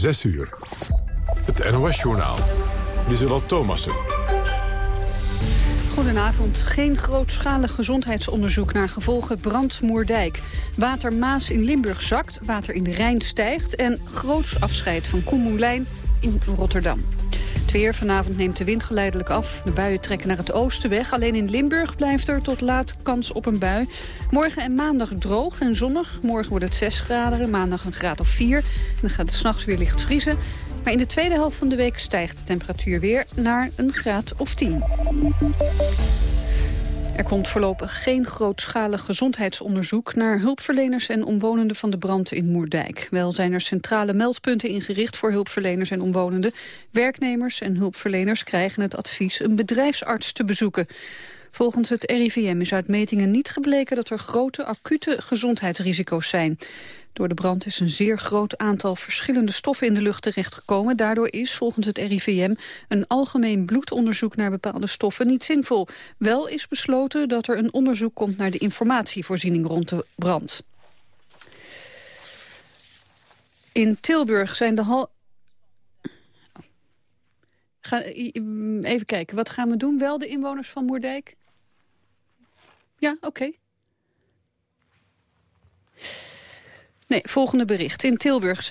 6 uur. Het NOS-journaal. Lieselot Thomassen. Goedenavond. Geen grootschalig gezondheidsonderzoek naar gevolgen brand Moerdijk. Water Maas in Limburg zakt, water in de Rijn stijgt... en groots afscheid van Koen Moulijn in Rotterdam. Het weer vanavond neemt de wind geleidelijk af. De buien trekken naar het oosten weg. Alleen in Limburg blijft er tot laat kans op een bui. Morgen en maandag droog en zonnig. Morgen wordt het 6 graden, maandag een graad of 4. En dan gaat het s'nachts weer licht vriezen. Maar in de tweede helft van de week stijgt de temperatuur weer naar een graad of 10. Er komt voorlopig geen grootschalig gezondheidsonderzoek... naar hulpverleners en omwonenden van de brand in Moerdijk. Wel zijn er centrale meldpunten ingericht voor hulpverleners en omwonenden. Werknemers en hulpverleners krijgen het advies een bedrijfsarts te bezoeken. Volgens het RIVM is uit metingen niet gebleken dat er grote acute gezondheidsrisico's zijn. Door de brand is een zeer groot aantal verschillende stoffen in de lucht terechtgekomen. Daardoor is volgens het RIVM een algemeen bloedonderzoek naar bepaalde stoffen niet zinvol. Wel is besloten dat er een onderzoek komt naar de informatievoorziening rond de brand. In Tilburg zijn de hal... Ga, even kijken, wat gaan we doen? Wel de inwoners van Moerdijk? Ja, oké. Nee, volgende bericht. In Tilburg...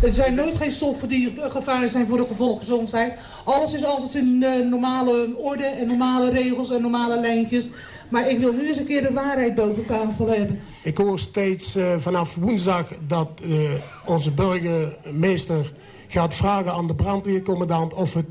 Er zijn nooit geen stoffen die gevaarlijk zijn voor de gevolggezondheid. Alles is altijd in uh, normale orde en normale regels en normale lijntjes. Maar ik wil nu eens een keer de waarheid boven tafel hebben. Ik hoor steeds uh, vanaf woensdag dat uh, onze burgemeester gaat vragen aan de brandweercommandant... of, het,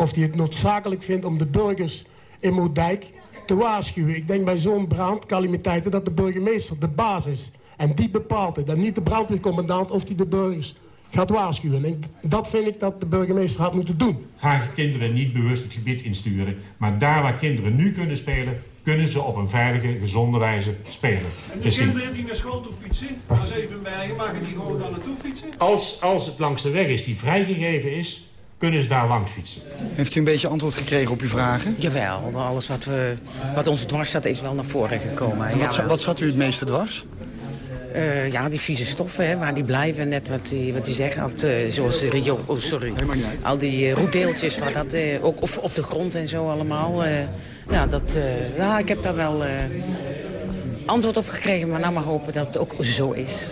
of hij het noodzakelijk vindt om de burgers in Moerdijk te waarschuwen. Ik denk bij zo'n brandcalamiteiten dat de burgemeester de baas is. En die bepaalt het. En niet de brandweercommandant of die de burgers gaat waarschuwen. En dat vind ik dat de burgemeester had moeten doen. Haar kinderen niet bewust het gebied insturen. Maar daar waar kinderen nu kunnen spelen, kunnen ze op een veilige, gezonde wijze spelen. En de Misschien... kinderen die naar school toe fietsen, als even bij maken die gewoon daar naartoe fietsen? Als, als het langs de weg is die vrijgegeven is, kunnen ze daar langs fietsen. Heeft u een beetje antwoord gekregen op uw vragen? Jawel, alles wat, we, wat ons dwars zat is wel naar voren gekomen. En wat, wat zat u het meeste dwars? Uh, ja, die vieze stoffen, hè, waar die blijven. Net wat die, wat die zeggen, had, uh, zoals Rio, oh, sorry. Al die uh, roetdeeltjes, waar dat, ook of op de grond en zo allemaal. ja, dat, ja, ik heb daar wel antwoord op gekregen, maar nou maar hopen dat het ook zo is.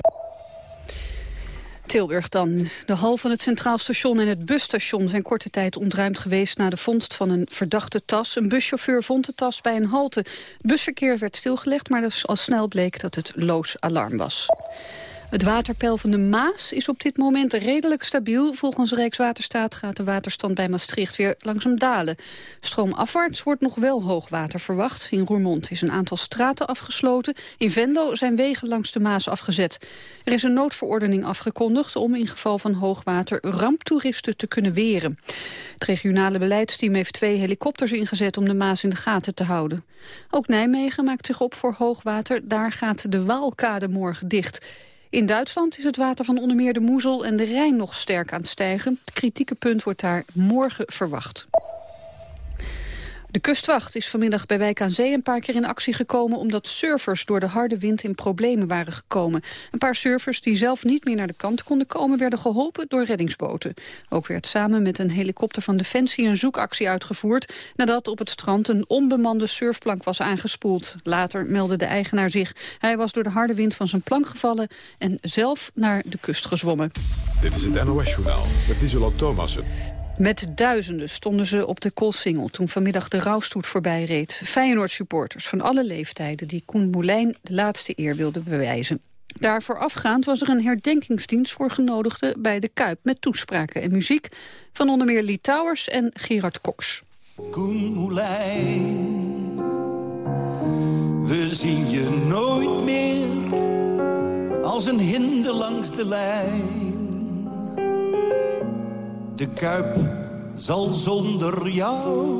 Tilburg dan. De hal van het Centraal Station en het busstation zijn korte tijd ontruimd geweest na de vondst van een verdachte tas. Een buschauffeur vond de tas bij een halte. Het busverkeer werd stilgelegd, maar al snel bleek dat het loos alarm was. Het waterpeil van de Maas is op dit moment redelijk stabiel. Volgens Rijkswaterstaat gaat de waterstand bij Maastricht weer langzaam dalen. Stroomafwaarts wordt nog wel hoogwater verwacht. In Roermond is een aantal straten afgesloten. In Venlo zijn wegen langs de Maas afgezet. Er is een noodverordening afgekondigd om in geval van hoogwater ramptoeristen te kunnen weren. Het regionale beleidsteam heeft twee helikopters ingezet om de Maas in de gaten te houden. Ook Nijmegen maakt zich op voor hoogwater. Daar gaat de Waalkade morgen dicht. In Duitsland is het water van onder meer de Moezel en de Rijn nog sterk aan het stijgen. Het kritieke punt wordt daar morgen verwacht. De kustwacht is vanmiddag bij Wijk aan Zee een paar keer in actie gekomen... omdat surfers door de harde wind in problemen waren gekomen. Een paar surfers die zelf niet meer naar de kant konden komen... werden geholpen door reddingsboten. Ook werd samen met een helikopter van Defensie een zoekactie uitgevoerd... nadat op het strand een onbemande surfplank was aangespoeld. Later meldde de eigenaar zich. Hij was door de harde wind van zijn plank gevallen... en zelf naar de kust gezwommen. Dit is het NOS-journaal met Isola Thomassen. Met duizenden stonden ze op de Koolsingel toen vanmiddag de rouwstoet voorbij reed. Feyenoord-supporters van alle leeftijden die Koen Moulijn de laatste eer wilden bewijzen. Daar voorafgaand was er een herdenkingsdienst voor genodigden bij de Kuip... met toespraken en muziek van onder meer Lee Towers en Gerard Cox. Koen Moulijn, we zien je nooit meer als een hinder langs de lijn de Kuip zal zonder jou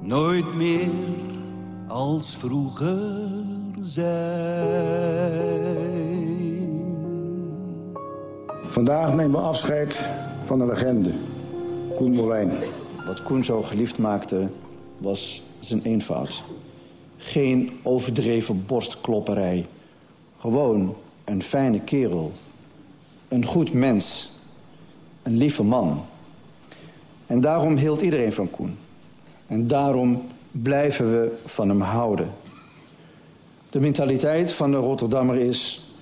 nooit meer als vroeger zijn. Vandaag nemen we afscheid van een legende, Koen Molijn. Wat Koen zo geliefd maakte, was zijn eenvoud. Geen overdreven borstklopperij. Gewoon een fijne kerel. Een goed mens. Een lieve man. En daarom hield iedereen van Koen. En daarom blijven we van hem houden. De mentaliteit van de Rotterdammer is...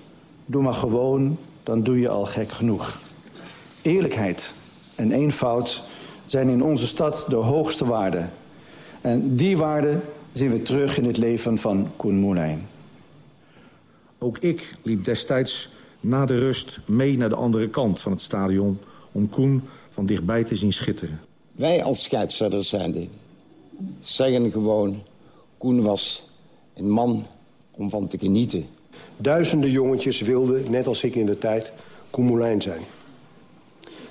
doe maar gewoon, dan doe je al gek genoeg. Eerlijkheid en eenvoud zijn in onze stad de hoogste waarden. En die waarden zien we terug in het leven van Koen Moulijn. Ook ik liep destijds na de rust mee naar de andere kant van het stadion... om Koen van dichtbij te zien schitteren. Wij als scheidsrechters zijnde zeggen gewoon... Koen was een man om van te genieten. Duizenden jongetjes wilden, net als ik in de tijd, Koen Moulijn zijn.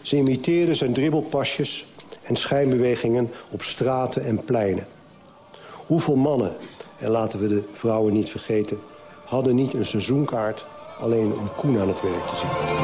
Ze imiteerden zijn dribbelpasjes en schijnbewegingen op straten en pleinen. Hoeveel mannen, en laten we de vrouwen niet vergeten... hadden niet een seizoenkaart alleen om Koen aan het werk te zien.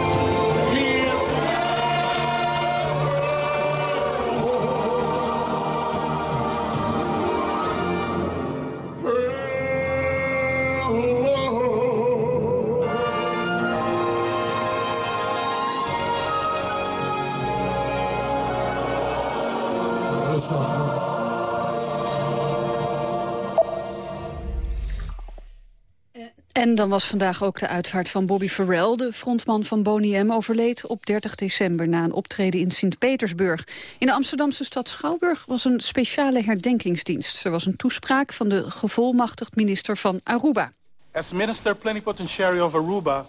Dan was vandaag ook de uitvaart van Bobby Farrell. De frontman van Boney M. overleed op 30 december... na een optreden in Sint-Petersburg. In de Amsterdamse stad Schouwburg was een speciale herdenkingsdienst. Er was een toespraak van de gevolmachtigd minister van Aruba. As Minister Plenipotentiary of Aruba...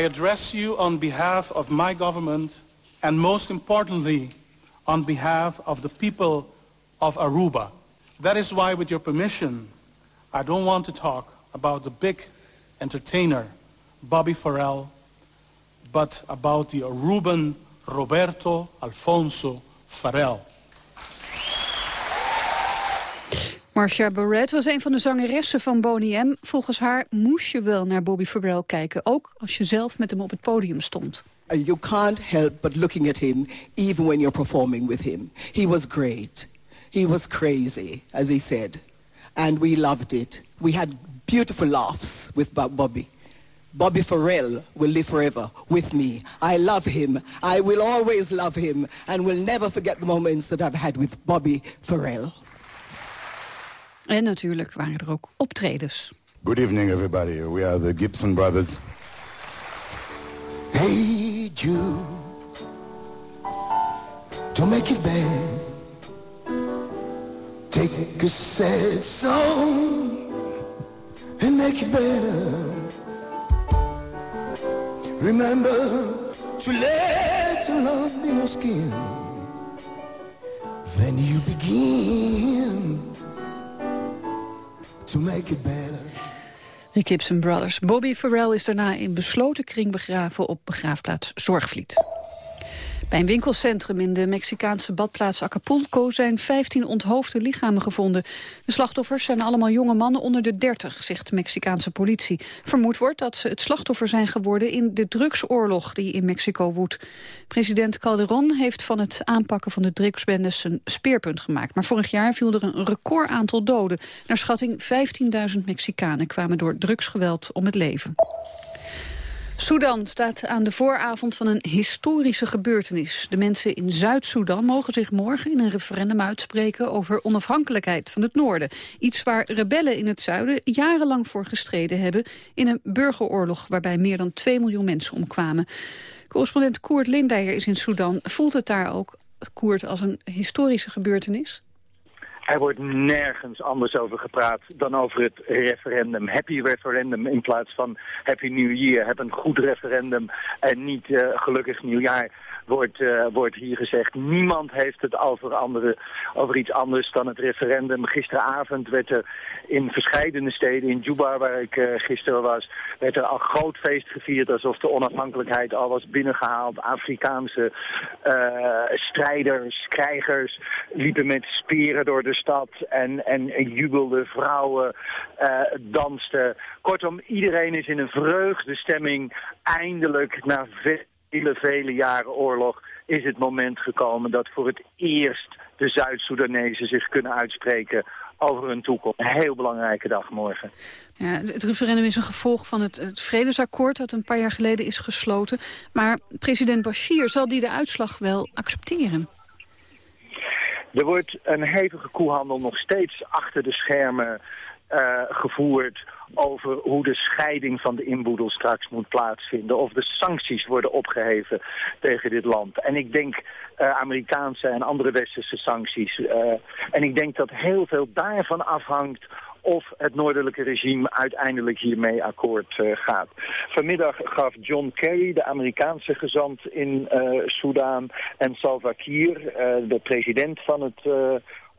I address you on behalf of my government... and most importantly, on behalf of the people of Aruba. That is why, with your permission, I don't want to talk about the big entertainer Bobby Farrell, but about the Aruban Roberto Alfonso Farrell. Marcia Barrett was een van de zangeressen van Boney M. Volgens haar moest je wel naar Bobby Farrell kijken, ook als je zelf met hem op het podium stond. You can't help but looking at him even when you're performing with him. He was great. He was crazy, as he said. And we loved it. We had beautiful laughs with Bobby. Bobby Farrell will live forever with me. I love him. I will always love him and will never forget the moments that I've had with Bobby Farrell. En natuurlijk waren er ook optredens. Good evening, everybody. We are the Gibson Brothers. Hey, Jude, don't make it bad. Take a sad song and make it better. Remember to let your love in your skin. Then you begin to make it better. De Gibson Brothers. Bobby Farrell is daarna in besloten kring begraven op begraafplaats Zorgvliet. Bij een winkelcentrum in de Mexicaanse badplaats Acapulco zijn 15 onthoofde lichamen gevonden. De slachtoffers zijn allemaal jonge mannen onder de 30, zegt de Mexicaanse politie. Vermoed wordt dat ze het slachtoffer zijn geworden in de drugsoorlog die in Mexico woedt. President Calderon heeft van het aanpakken van de drugsbendes een speerpunt gemaakt. Maar vorig jaar viel er een record aantal doden. Naar schatting 15.000 Mexicanen kwamen door drugsgeweld om het leven. Sudan staat aan de vooravond van een historische gebeurtenis. De mensen in Zuid-Soedan mogen zich morgen in een referendum uitspreken over onafhankelijkheid van het noorden. Iets waar rebellen in het zuiden jarenlang voor gestreden hebben in een burgeroorlog waarbij meer dan 2 miljoen mensen omkwamen. Correspondent Koert Lindeyer is in Sudan. Voelt het daar ook, Koert, als een historische gebeurtenis? Er wordt nergens anders over gepraat dan over het referendum. Happy referendum in plaats van Happy New Year. Heb een goed referendum en niet uh, gelukkig nieuwjaar wordt, uh, wordt hier gezegd. Niemand heeft het over, andere, over iets anders dan het referendum. Gisteravond werd er in verschillende steden, in Juba waar ik uh, gisteren was, werd er al groot feest gevierd alsof de onafhankelijkheid al was binnengehaald. Afrikaanse uh, strijders, krijgers liepen met speren door de stad en, en, en jubelden, vrouwen dansten. Kortom, iedereen is in een vreugdestemming eindelijk na vele, vele jaren oorlog is het moment gekomen dat voor het eerst de Zuid-Soedanezen zich kunnen uitspreken over hun toekomst. Een heel belangrijke dag morgen. Ja, het referendum is een gevolg van het, het vredesakkoord dat een paar jaar geleden is gesloten. Maar president Bashir, zal die de uitslag wel accepteren? Er wordt een hevige koehandel nog steeds achter de schermen uh, gevoerd over hoe de scheiding van de inboedel straks moet plaatsvinden. Of de sancties worden opgeheven tegen dit land. En ik denk uh, Amerikaanse en andere westerse sancties. Uh, en ik denk dat heel veel daarvan afhangt of het noordelijke regime uiteindelijk hiermee akkoord gaat. Vanmiddag gaf John Kerry, de Amerikaanse gezant in uh, Soudaan, en Salva Kiir, de president van het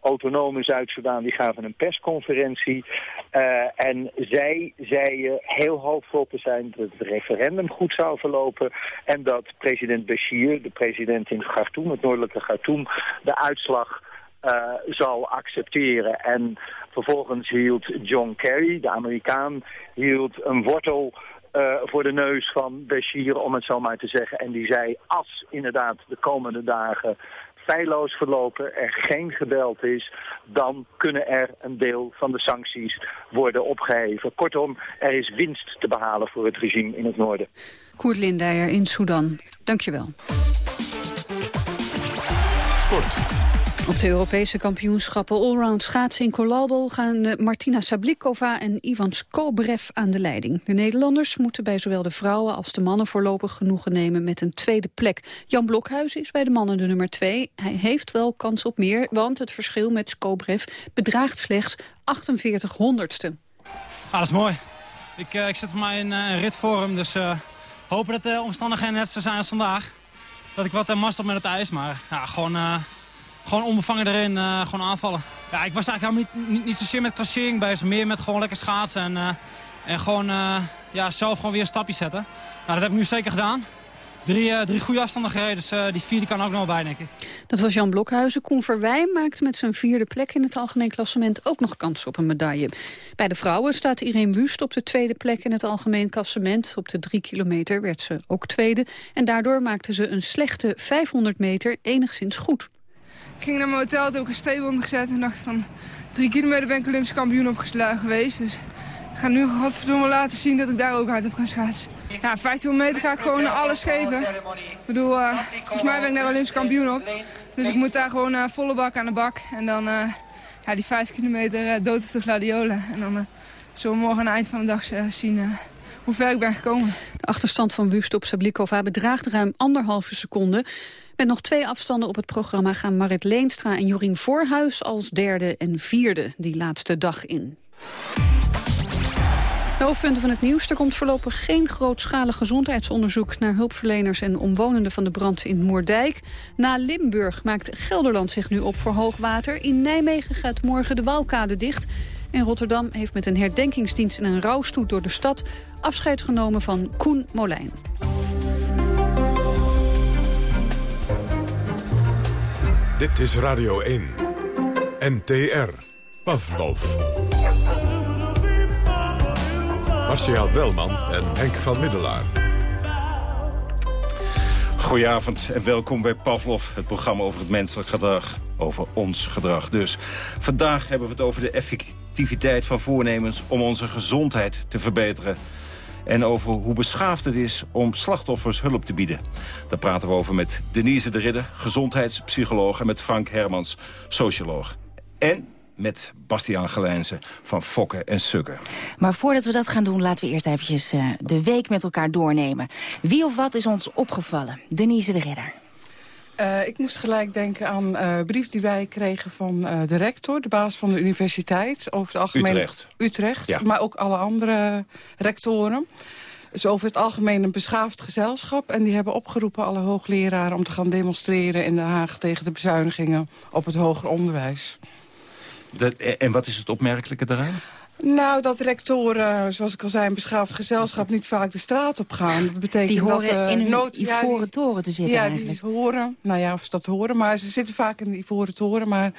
autonome Zuid-Soedan, die gaven een persconferentie. Uh, en zij zeiden heel hoopvol te zijn dat het referendum goed zou verlopen. En dat president Bashir, de president in Khartoum, het noordelijke Khartoum, de uitslag uh, zal accepteren. En vervolgens hield John Kerry, de Amerikaan, hield een wortel uh, voor de neus van Bashir, om het zo maar te zeggen. En die zei, als inderdaad de komende dagen feilloos verlopen, er geen geweld is, dan kunnen er een deel van de sancties worden opgeheven. Kortom, er is winst te behalen voor het regime in het noorden. Koert Lindijer in Sudan, dankjewel. Sport. Op de Europese kampioenschappen allround schaatsen in Colalbo gaan eh, Martina Sablikova en Ivan Skobrev aan de leiding. De Nederlanders moeten bij zowel de vrouwen als de mannen voorlopig genoegen nemen met een tweede plek. Jan Blokhuizen is bij de mannen de nummer twee. Hij heeft wel kans op meer, want het verschil met Skobrev bedraagt slechts 48 honderdste. Ah, dat is mooi. Ik, uh, ik zit voor mij in een ritvorm, dus hopen dat de omstandigheden net zo zijn als vandaag. Dat ik wat mast op met het ijs, maar ja, gewoon gewoon onbevangen erin, uh, gewoon aanvallen. Ja, ik was eigenlijk helemaal niet, niet, niet zozeer met klassering bezig. Meer met gewoon lekker schaatsen en, uh, en gewoon uh, ja, zelf gewoon weer een stapje zetten. Nou, dat heb ik nu zeker gedaan. Drie, drie goede afstanden gereden, dus die vierde kan ook nog wel bij, denk ik. Dat was Jan Blokhuizen. Koen Verwij maakt met zijn vierde plek in het algemeen klassement ook nog kans op een medaille. Bij de vrouwen staat Irene Wust op de tweede plek in het algemeen klassement. Op de drie kilometer werd ze ook tweede. En daardoor maakte ze een slechte 500 meter enigszins goed. Ik ging naar mijn hotel, toen heb ik een steenbond gezet en dacht van... drie kilometer ben ik Olympisch kampioen opgeslagen geweest. Dus ik ga nu godverdomme laten zien dat ik daar ook hard op kan schaatsen. Ja, 1500 meter ga ik gewoon alles geven. Ik bedoel, uh, volgens mij ben ik daar Olympisch kampioen op. Dus ik moet daar gewoon uh, volle bak aan de bak. En dan uh, ja, die 5 kilometer dood of de gladiolen. En dan zullen we morgen aan het eind van de dag zien hoe ver ik ben gekomen. De achterstand van Wust op Sablikova bedraagt ruim anderhalve seconde. Met nog twee afstanden op het programma gaan Marit Leenstra en Jorien Voorhuis als derde en vierde die laatste dag in. De hoofdpunten van het nieuws. Er komt voorlopig geen grootschalig gezondheidsonderzoek... naar hulpverleners en omwonenden van de brand in Moerdijk. Na Limburg maakt Gelderland zich nu op voor hoogwater. In Nijmegen gaat morgen de Waalkade dicht. En Rotterdam heeft met een herdenkingsdienst en een rouwstoet door de stad... afscheid genomen van Koen Molijn. Dit is Radio 1. NTR. Pavlov. Marcia Welman en Henk van Middelaar. Goedenavond en welkom bij Pavlov, het programma over het menselijk gedrag. Over ons gedrag dus. Vandaag hebben we het over de effectiviteit van voornemens om onze gezondheid te verbeteren en over hoe beschaafd het is om slachtoffers hulp te bieden. Daar praten we over met Denise de Ridder, gezondheidspsycholoog... en met Frank Hermans, socioloog. En met Bastiaan Gelijnse van Fokken en Sukken. Maar voordat we dat gaan doen, laten we eerst eventjes uh, de week met elkaar doornemen. Wie of wat is ons opgevallen? Denise de Ridder. Uh, ik moest gelijk denken aan een uh, brief die wij kregen van uh, de rector... de baas van de universiteit. Over het algemeen Utrecht. Utrecht, ja. maar ook alle andere rectoren. Dus over het algemeen een beschaafd gezelschap. En die hebben opgeroepen alle hoogleraren om te gaan demonstreren in Den Haag... tegen de bezuinigingen op het hoger onderwijs. Dat, en wat is het opmerkelijke daaraan? Nou, dat rectoren, zoals ik al zei, een beschaafd gezelschap niet vaak de straat op gaan. Dat betekent die horen dat, uh, in een nood, ivoren ja, die, toren te zitten ja, eigenlijk. die horen. Nou ja, of ze dat horen, maar ze zitten vaak in de ivoren toren. Maar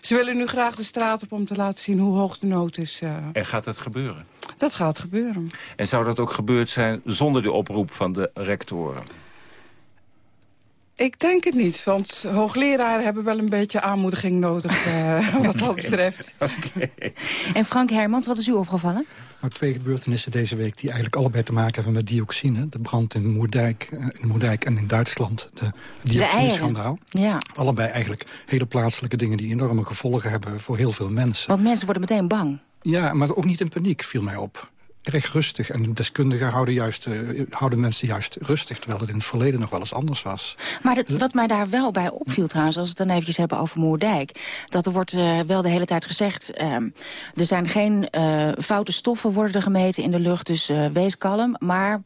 ze willen nu graag de straat op om te laten zien hoe hoog de nood is. Uh. En gaat dat gebeuren? Dat gaat gebeuren. En zou dat ook gebeurd zijn zonder de oproep van de rectoren? Ik denk het niet, want hoogleraren hebben wel een beetje aanmoediging nodig uh, wat dat betreft. Okay. En Frank Hermans, wat is u opgevallen? Nou, twee gebeurtenissen deze week die eigenlijk allebei te maken hebben met dioxine. De brand in Moerdijk, in Moerdijk en in Duitsland. De dioxineschandaal. Ja. Allebei eigenlijk hele plaatselijke dingen die enorme gevolgen hebben voor heel veel mensen. Want mensen worden meteen bang. Ja, maar ook niet in paniek, viel mij op erg rustig. En deskundigen houden, juist, uh, houden mensen juist rustig... terwijl het in het verleden nog wel eens anders was. Maar dat, wat mij daar wel bij opviel trouwens... als we het dan eventjes hebben over Moerdijk... dat er wordt uh, wel de hele tijd gezegd... Uh, er zijn geen foute stoffen worden er gemeten in de lucht... dus wees kalm, maar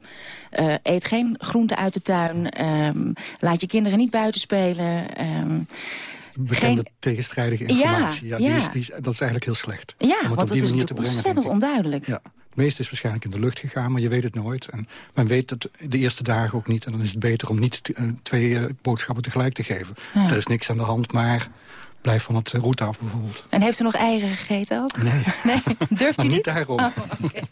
eet geen groenten uit de tuin... Ehm, laat je kinderen niet buiten spelen... bekende Geen... tegenstrijdige informatie. Ja, ja, ja. Die is, die is, dat is eigenlijk heel slecht. Ja, want het is ontzettend onduidelijk. Ja. Het meeste is waarschijnlijk in de lucht gegaan, maar je weet het nooit. En men weet het de eerste dagen ook niet. En dan is het beter om niet twee uh, boodschappen tegelijk te geven. Ja. Er is niks aan de hand, maar blijf van het route af bijvoorbeeld. En heeft u nog eieren gegeten ook? Nee. nee? Durft u niet? niet daarom. Oh, okay.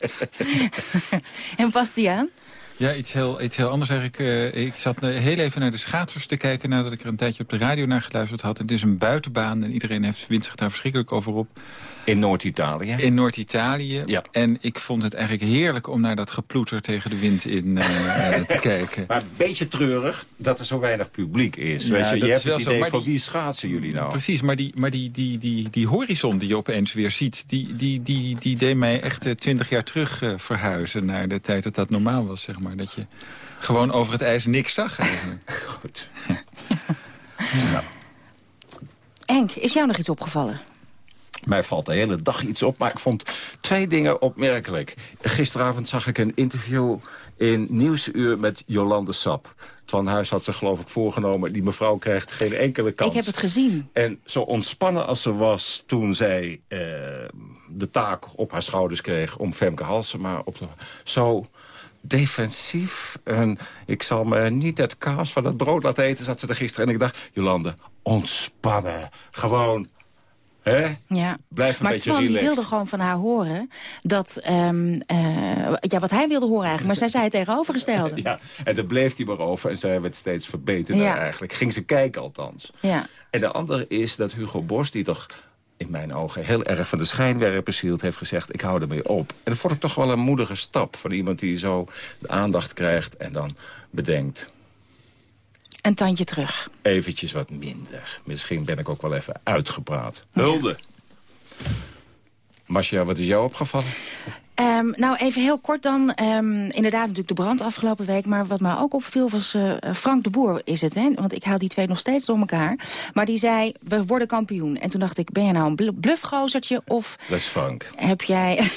en past die aan? Ja, iets heel, iets heel anders eigenlijk. Uh, ik zat heel even naar de schaatsers te kijken... nadat ik er een tijdje op de radio naar geluisterd had. het is een buitenbaan en iedereen heeft, wint zich daar verschrikkelijk over op. In Noord-Italië? In Noord-Italië. Ja. En ik vond het eigenlijk heerlijk om naar dat geploeter tegen de wind in uh, te kijken. Maar een beetje treurig dat er zo weinig publiek is. Ja, Weet je, je hebt het idee zo, van wie schaatsen jullie nou? Precies, maar die, maar die, die, die, die horizon die je opeens weer ziet... die, die, die, die deed mij echt twintig jaar terug uh, verhuizen... naar de tijd dat dat normaal was, zeg maar. Dat je gewoon over het ijs niks zag eigenlijk. Goed. nou. Henk, is jou nog iets opgevallen? Mij valt de hele dag iets op, maar ik vond twee dingen opmerkelijk. Gisteravond zag ik een interview in Nieuwsuur met Jolande Sap. Van Huis had ze geloof ik voorgenomen... die mevrouw krijgt geen enkele kans. Ik heb het gezien. En zo ontspannen als ze was toen zij uh, de taak op haar schouders kreeg... om Femke Halsema op te... Zo defensief. En ik zal me niet het kaas van het brood laten eten, zat ze er gisteren. En ik dacht, Jolande, ontspannen. Gewoon He? Ja. Blijf een maar beetje Twan relaxed. wilde gewoon van haar horen dat... Um, uh, ja, wat hij wilde horen eigenlijk. Maar zij zei het tegenovergestelde. ja, en daar bleef hij maar over. En zij werd steeds verbeterder ja. eigenlijk. Ging ze kijken althans. Ja. En de andere is dat Hugo Borst, die toch in mijn ogen heel erg van de schijnwerpers hield... heeft gezegd, ik hou ermee op. En dat vond ik toch wel een moedige stap... van iemand die zo de aandacht krijgt en dan bedenkt... Een tandje terug. Eventjes wat minder. Misschien ben ik ook wel even uitgepraat. Hulde. Masja, wat is jou opgevallen? Um, nou, even heel kort dan. Um, inderdaad natuurlijk de brand afgelopen week. Maar wat mij ook opviel was uh, Frank de Boer is het. Hè? Want ik haal die twee nog steeds door elkaar. Maar die zei, we worden kampioen. En toen dacht ik, ben je nou een bluffgozertje? Of dat is Frank. Heb jij...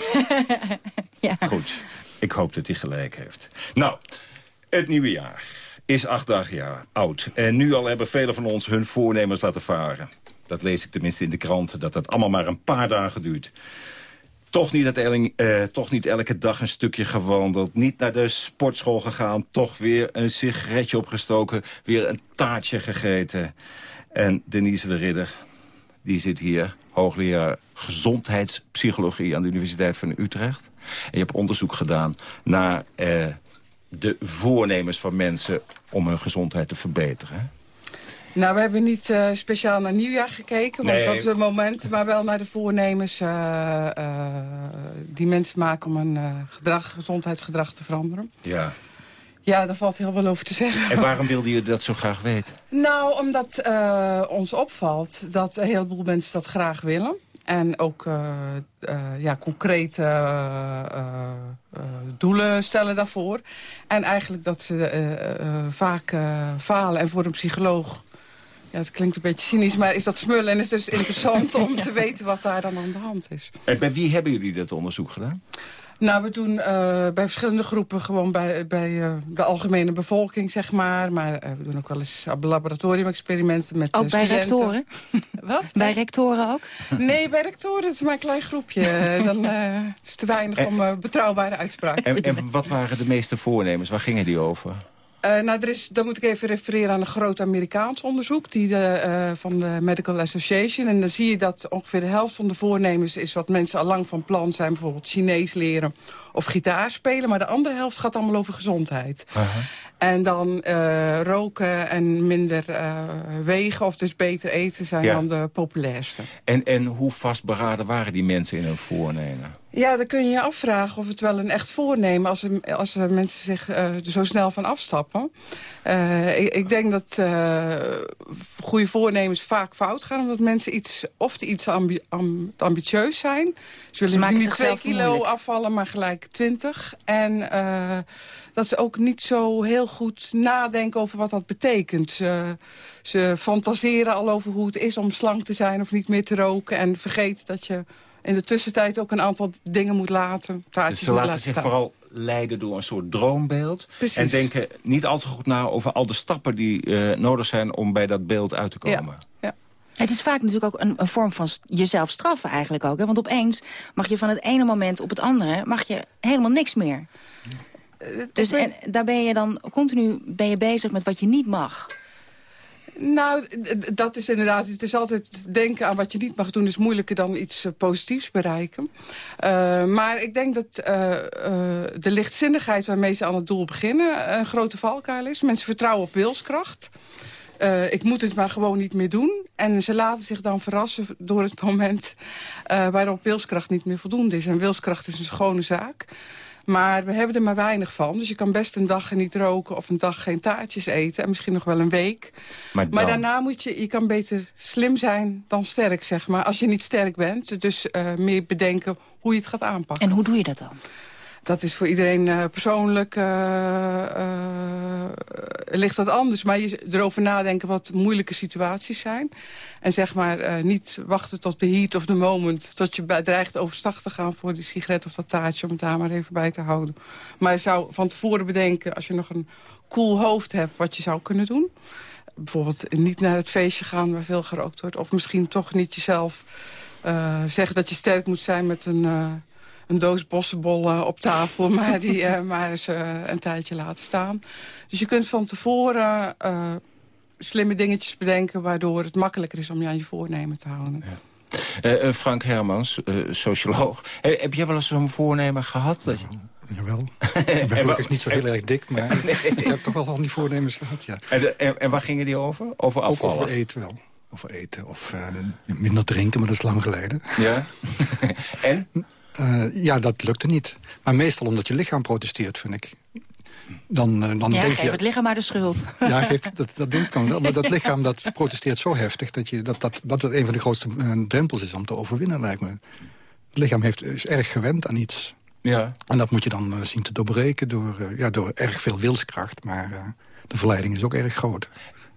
ja. Goed, ik hoop dat hij gelijk heeft. Nou, het nieuwe jaar is acht dagen jaar oud. En nu al hebben velen van ons hun voornemens laten varen. Dat lees ik tenminste in de krant, dat dat allemaal maar een paar dagen duurt. Toch niet, elling, eh, toch niet elke dag een stukje gewandeld. Niet naar de sportschool gegaan. Toch weer een sigaretje opgestoken. Weer een taartje gegeten. En Denise de Ridder, die zit hier. Hoogleraar gezondheidspsychologie aan de Universiteit van Utrecht. En je hebt onderzoek gedaan naar eh, de voornemens van mensen... om hun gezondheid te verbeteren. Nou, we hebben niet uh, speciaal naar nieuwjaar gekeken, want nee. dat is een moment, maar wel naar de voornemens uh, uh, die mensen maken om hun gedrag, gezondheidsgedrag te veranderen. Ja. Ja, daar valt heel veel over te zeggen. En waarom wilde je dat zo graag weten? Nou, omdat ons opvalt dat een heleboel mensen dat graag willen. En ook ja, concrete doelen stellen daarvoor. En eigenlijk dat ze vaak falen en voor een psycholoog ja, het klinkt een beetje cynisch, maar is dat smullen en is dus interessant om te weten wat daar dan aan de hand is. En bij wie hebben jullie dat onderzoek gedaan? Nou, we doen uh, bij verschillende groepen gewoon bij, bij uh, de algemene bevolking, zeg maar. Maar uh, we doen ook wel eens laboratoriumexperimenten met Ook bij studenten. rectoren? Wat? Bij rectoren ook? Nee, bij rectoren het is maar een klein groepje. Dan is het te weinig en, om betrouwbare uitspraken en, te doen. En wat waren de meeste voornemens? Waar gingen die over? Uh, nou, er is, dan moet ik even refereren aan een groot Amerikaans onderzoek die de, uh, van de Medical Association. En dan zie je dat ongeveer de helft van de voornemens is wat mensen al lang van plan zijn. Bijvoorbeeld Chinees leren of gitaar spelen. Maar de andere helft gaat allemaal over gezondheid. Uh -huh. En dan uh, roken en minder wegen of dus beter eten zijn ja. dan de populairste. En, en hoe vastberaden waren die mensen in hun voornemen? Ja, dan kun je je afvragen of het wel een echt voornemen... als er, als er mensen zich uh, er zo snel van afstappen. Uh, ik, ik, denk dat uh, goede voornemens vaak fout gaan... omdat mensen iets, of iets ambi amb ambitieus zijn. Ze willen niet twee kilo moeilijk. afvallen, maar gelijk twintig. En dat ze ook niet zo heel goed nadenken over wat dat betekent. Ze, ze fantaseren al over hoe het is om slank te zijn... of niet meer te roken en vergeet dat je in de tussentijd ook een aantal dingen moet laten. Dus ze laten, laten zich staan. vooral leiden door een soort droombeeld. Precies. En denken niet al te goed na over al de stappen die uh, nodig zijn... om bij dat beeld uit te komen. Ja. ja. Het is vaak natuurlijk ook een, een vorm van jezelf straffen eigenlijk ook. Hè? Want opeens mag je van het ene moment op het andere... mag je helemaal niks meer. Uh, dus en, daar ben je dan continu ben je bezig met wat je niet mag. Nou, dat is inderdaad... Het is altijd denken aan wat je niet mag doen... is moeilijker dan iets uh, positiefs bereiken. Uh, maar ik denk dat uh, de lichtzinnigheid waarmee ze aan het doel beginnen... een grote valkuil is. Mensen vertrouwen op wilskracht. ik moet het maar gewoon niet meer doen. En ze laten zich dan verrassen door het moment... waarop wilskracht niet meer voldoende is. En wilskracht is een schone zaak. Maar we hebben er maar weinig van. Dus je kan best een dag niet roken of een dag geen taartjes eten. En misschien nog wel een week. Maar, maar daarna moet je, je kan beter slim zijn dan sterk, zeg maar. Als je niet sterk bent. Dus uh, meer bedenken hoe je het gaat aanpakken. En hoe doe je dat dan? Dat is voor iedereen uh, persoonlijk, uh, uh, ligt dat anders. Maar je erover nadenken wat moeilijke situaties zijn. En zeg maar niet wachten tot de heat of the moment... tot je dreigt overstag te gaan voor die sigaret of dat taartje... om het daar maar even bij te houden. Maar je zou van tevoren bedenken, als je nog een koel cool hoofd hebt... wat je zou kunnen doen. Bijvoorbeeld niet naar het feestje gaan waar veel gerookt wordt. Of misschien toch niet jezelf zeggen dat je sterk moet zijn met een een doos bossenbollen op tafel, maar die uh, maar eens uh, een tijdje laten staan. Dus je kunt van tevoren uh, slimme dingetjes bedenken... waardoor het makkelijker is om je aan je voornemen te houden. Ja. Frank Hermans, socioloog. heb jij wel eens zo'n voornemen gehad? Dat je... Jawel. Ik ben gelukkig niet zo heel erg dik, maar nee. ik heb toch wel al die voornemens gehad, ja. En, en, en waar gingen die over? Over afvallen? Ook over eten wel. Over eten of uh, minder drinken, maar dat is lang geleden. Ja? en? Uh, ja, dat lukte niet. Maar meestal omdat je lichaam protesteert, vind ik. Dan, uh, dan ja, denk geef je, het lichaam maar de schuld. Ja, geef, dat, dat doe ik dan wel. Maar dat lichaam dat protesteert zo heftig... dat je, dat, dat, dat het een van de grootste uh, drempels is om te overwinnen, lijkt me. Het lichaam heeft, is erg gewend aan iets. Ja. En dat moet je dan uh, zien te doorbreken door, ja, door erg veel wilskracht. Maar de verleiding is ook erg groot.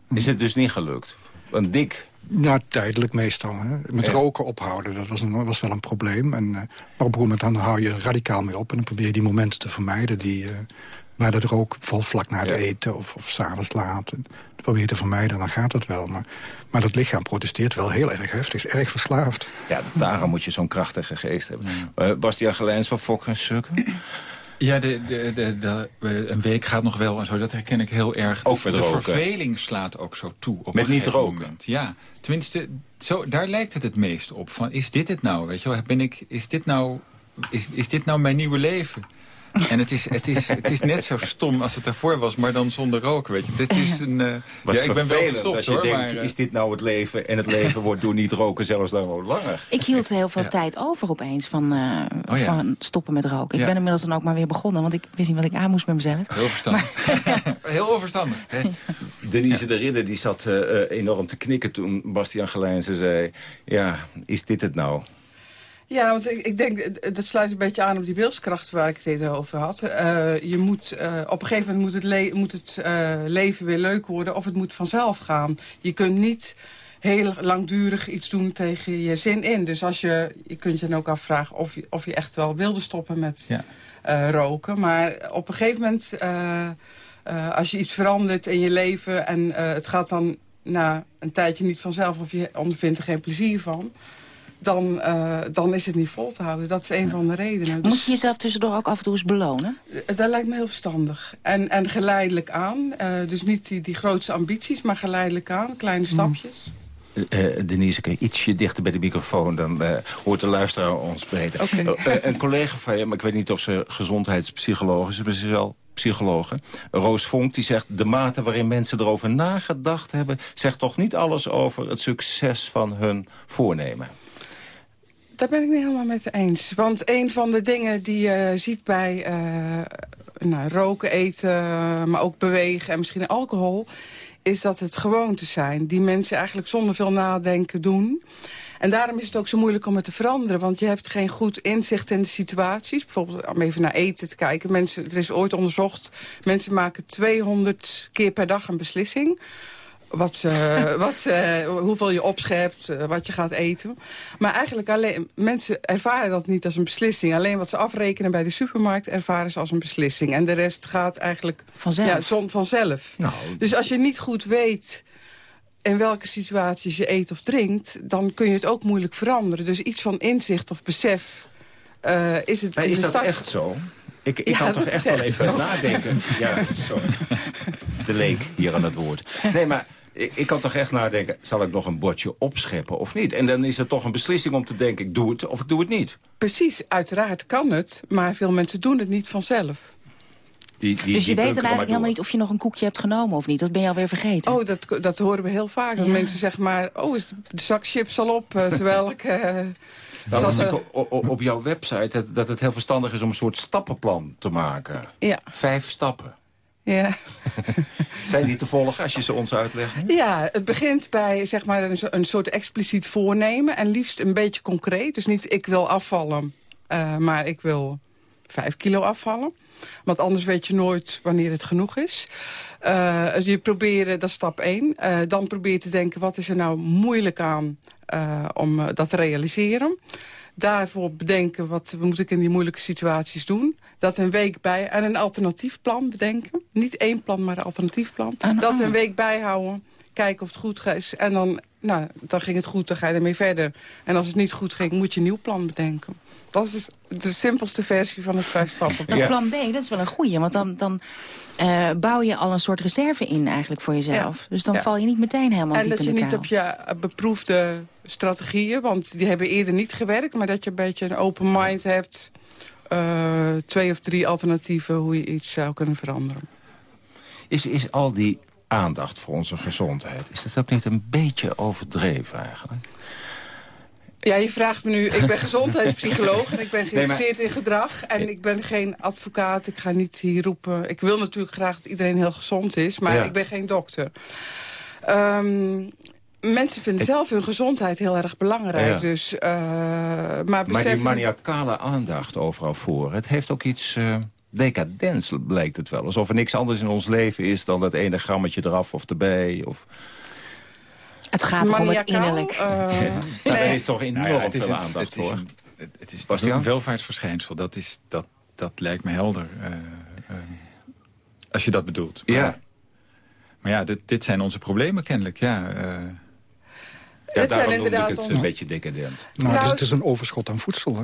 Is het dus niet gelukt? Want dik ja, tijdelijk meestal. Hè. Met ja. roken ophouden, dat was, een, was wel een probleem. En, uh, maar op een gegeven moment dan hou je radicaal mee op... en dan probeer je die momenten te vermijden... Die, uh, waar de rook valt vlak na het ja. eten of, of s'avonds laat. Dan probeer je te vermijden, dan gaat dat wel. Maar, maar dat lichaam protesteert wel heel erg heftig. is erg verslaafd. Ja, daarom moet je zo'n krachtige geest hebben. Uh, Bastiaan Gelijns van Fokker en Sukken... Ja, de, de, de, de, een week gaat nog wel en zo. Dat herken ik heel erg. Ook de, verveling slaat ook zo toe. Op Met niet roken? Moment. Ja, tenminste, zo, daar lijkt het het meest op. Van, is dit het nou? Weet je wel? Ben ik, is, dit nou, is, is dit nou mijn nieuwe leven? En het is, het, is, het is net zo stom als het daarvoor was, maar dan zonder roken, weet je. Dit is een, uh, Wat ja, ik ben wel gestopt, als je hoor, denkt, maar, uh, is dit nou het leven? En het leven wordt door niet roken zelfs dan wel langer. Ik hield heel veel ja. tijd over opeens van, uh, oh, ja. van stoppen met roken. Ik ja. ben inmiddels dan ook maar weer begonnen, want ik wist niet wat ik aan moest met mezelf. Heel verstandig. Maar, heel onverstandig. Hè? Denise de Ridder die zat uh, enorm te knikken toen Bastiaan Gelijnse zei... ja, is dit het nou? Ja, want ik, ik denk, dat sluit een beetje aan op die wilskracht waar ik het eerder over had. Uh, je moet, uh, op een gegeven moment moet het, le moet het uh, leven weer leuk worden of het moet vanzelf gaan. Je kunt niet heel langdurig iets doen tegen je zin in. Dus als je, je kunt je dan ook afvragen of je, of je echt wel wilde stoppen met ja. roken. Maar op een gegeven moment, als je iets verandert in je leven en het gaat dan na een tijdje niet vanzelf of je ondervindt er geen plezier van dan, uh, dan is het niet vol te houden. Dat is een van de redenen. Dus, Moet je jezelf tussendoor ook af en toe eens belonen? Dat lijkt me heel verstandig. En, en geleidelijk aan. Uh, dus niet die, die grootste ambities, maar geleidelijk aan. Kleine stapjes. Uh, Denise, je ietsje dichter bij de microfoon... dan uh, hoort de luisteraar ons beter. Okay. Uh, een collega van je, maar ik weet niet of ze gezondheidspsycholoog is... maar ze is wel psychologe. Roos Vonk die zegt... de mate waarin mensen erover nagedacht hebben... zegt toch niet alles over het succes van hun voornemen. Daar ben ik niet helemaal met eens. Want een van de dingen die je ziet bij nou, roken, eten... maar ook bewegen en misschien alcohol is dat het gewoontes zijn. Die mensen eigenlijk zonder veel nadenken doen. En daarom is het ook zo moeilijk om het te veranderen. Want je hebt geen goed inzicht in de situaties. Bijvoorbeeld om even naar eten te kijken. Mensen, er is ooit onderzocht, mensen maken 200 keer per dag een beslissing wat, uh, wat, uh, hoeveel je opschept, uh, wat je gaat eten. Maar eigenlijk alleen, mensen ervaren dat niet als een beslissing. Alleen wat ze afrekenen bij de supermarkt ervaren ze als een beslissing. En de rest gaat eigenlijk vanzelf. Ja, zon, vanzelf. Nou, dus als je niet goed weet in welke situaties je eet of drinkt... dan kun je het ook moeilijk veranderen. Dus iets van inzicht of besef is het... Maar is, is dat start... echt zo? Ik, ik Ja, kan toch echt wel even zo. nadenken. Ja, sorry. De leek hier aan het woord. Nee, maar ik, ik kan toch echt nadenken... zal ik nog een bordje opscheppen of niet? En dan is het toch een beslissing om te denken... ik doe het of ik doe het niet. Precies, uiteraard kan het. Maar veel mensen doen het niet vanzelf. Die, die, dus je weet dan eigenlijk maar helemaal door. niet of je nog een koekje hebt genomen of niet. Dat ben je alweer vergeten. Oh, dat, dat horen we heel vaak. Dat Ja. mensen zeggen maar, oh, is de zak chips al op? eh, terwijl ik... Nou, zoals, las ik eh, o- o- op jouw website dat, dat het heel verstandig is om een soort stappenplan te maken. Ja. Vijf stappen. Ja. Zijn die te volgen als je ze ons uitlegt? ja, het begint bij zeg maar, een, so- een soort expliciet voornemen. En liefst een beetje concreet. Dus niet ik wil afvallen, eh, maar ik wil vijf kilo afvallen. Want anders weet je nooit wanneer het genoeg is. Dus je proberen, dat is stap één. Eh, dan probeer je te denken, wat is er nou moeilijk aan om dat te realiseren. Daarvoor bedenken, wat moet ik in die moeilijke situaties doen. Dat een week bij, en een alternatief plan bedenken. Niet één plan, maar een alternatief plan. Dat een week bijhouden, kijken of het goed is. En dan, nou, dan ging het goed, dan ga je ermee verder. En als het niet goed ging, moet je een nieuw plan bedenken. Dat is de simpelste versie van het vijf stappen. Dat plan B, dat is wel een goeie. Want dan, dan eh, bouw je al een soort reserve in eigenlijk voor jezelf. Ja. Dus dan Ja. val je niet meteen helemaal En diep dat in je de niet op je beproefde strategieën, want die hebben eerder niet gewerkt... maar dat je een beetje een open mind hebt. eh, twee of drie alternatieven hoe je iets zou kunnen veranderen. Is, is al die aandacht voor onze gezondheid... is dat ook niet een beetje overdreven eigenlijk? Ja, je vraagt me nu, ik ben gezondheidspsycholoog en ik ben geïnteresseerd in gedrag. En ik ben geen advocaat, ik ga niet hier roepen. Ik wil natuurlijk graag dat iedereen heel gezond is, maar Ja. ik ben geen dokter. Ehm, mensen vinden zelf hun gezondheid heel erg belangrijk. Ja. Dus, eh, maar Maar die maniacale aandacht overal voor... het heeft ook iets eh decadents, blijkt het wel. Alsof er niks anders in ons leven is dan dat ene grammetje eraf of erbij. Of... Het gaat om het innerlijk. eh, Nou, nee. is toch enorm Nou ja, het is veel een- aandacht het is voor. een- Het, het is toch een welvaartsverschijnsel. Dat, is, dat, dat lijkt me helder. als je dat bedoelt. Maar, Ja. Maar ja, dit, dit zijn onze problemen kennelijk. Ja, Ja, zijn daarom noemde ik inderdaad het een beetje decadent. Nou, Nou, dus het is een overschot aan voedsel. Hè?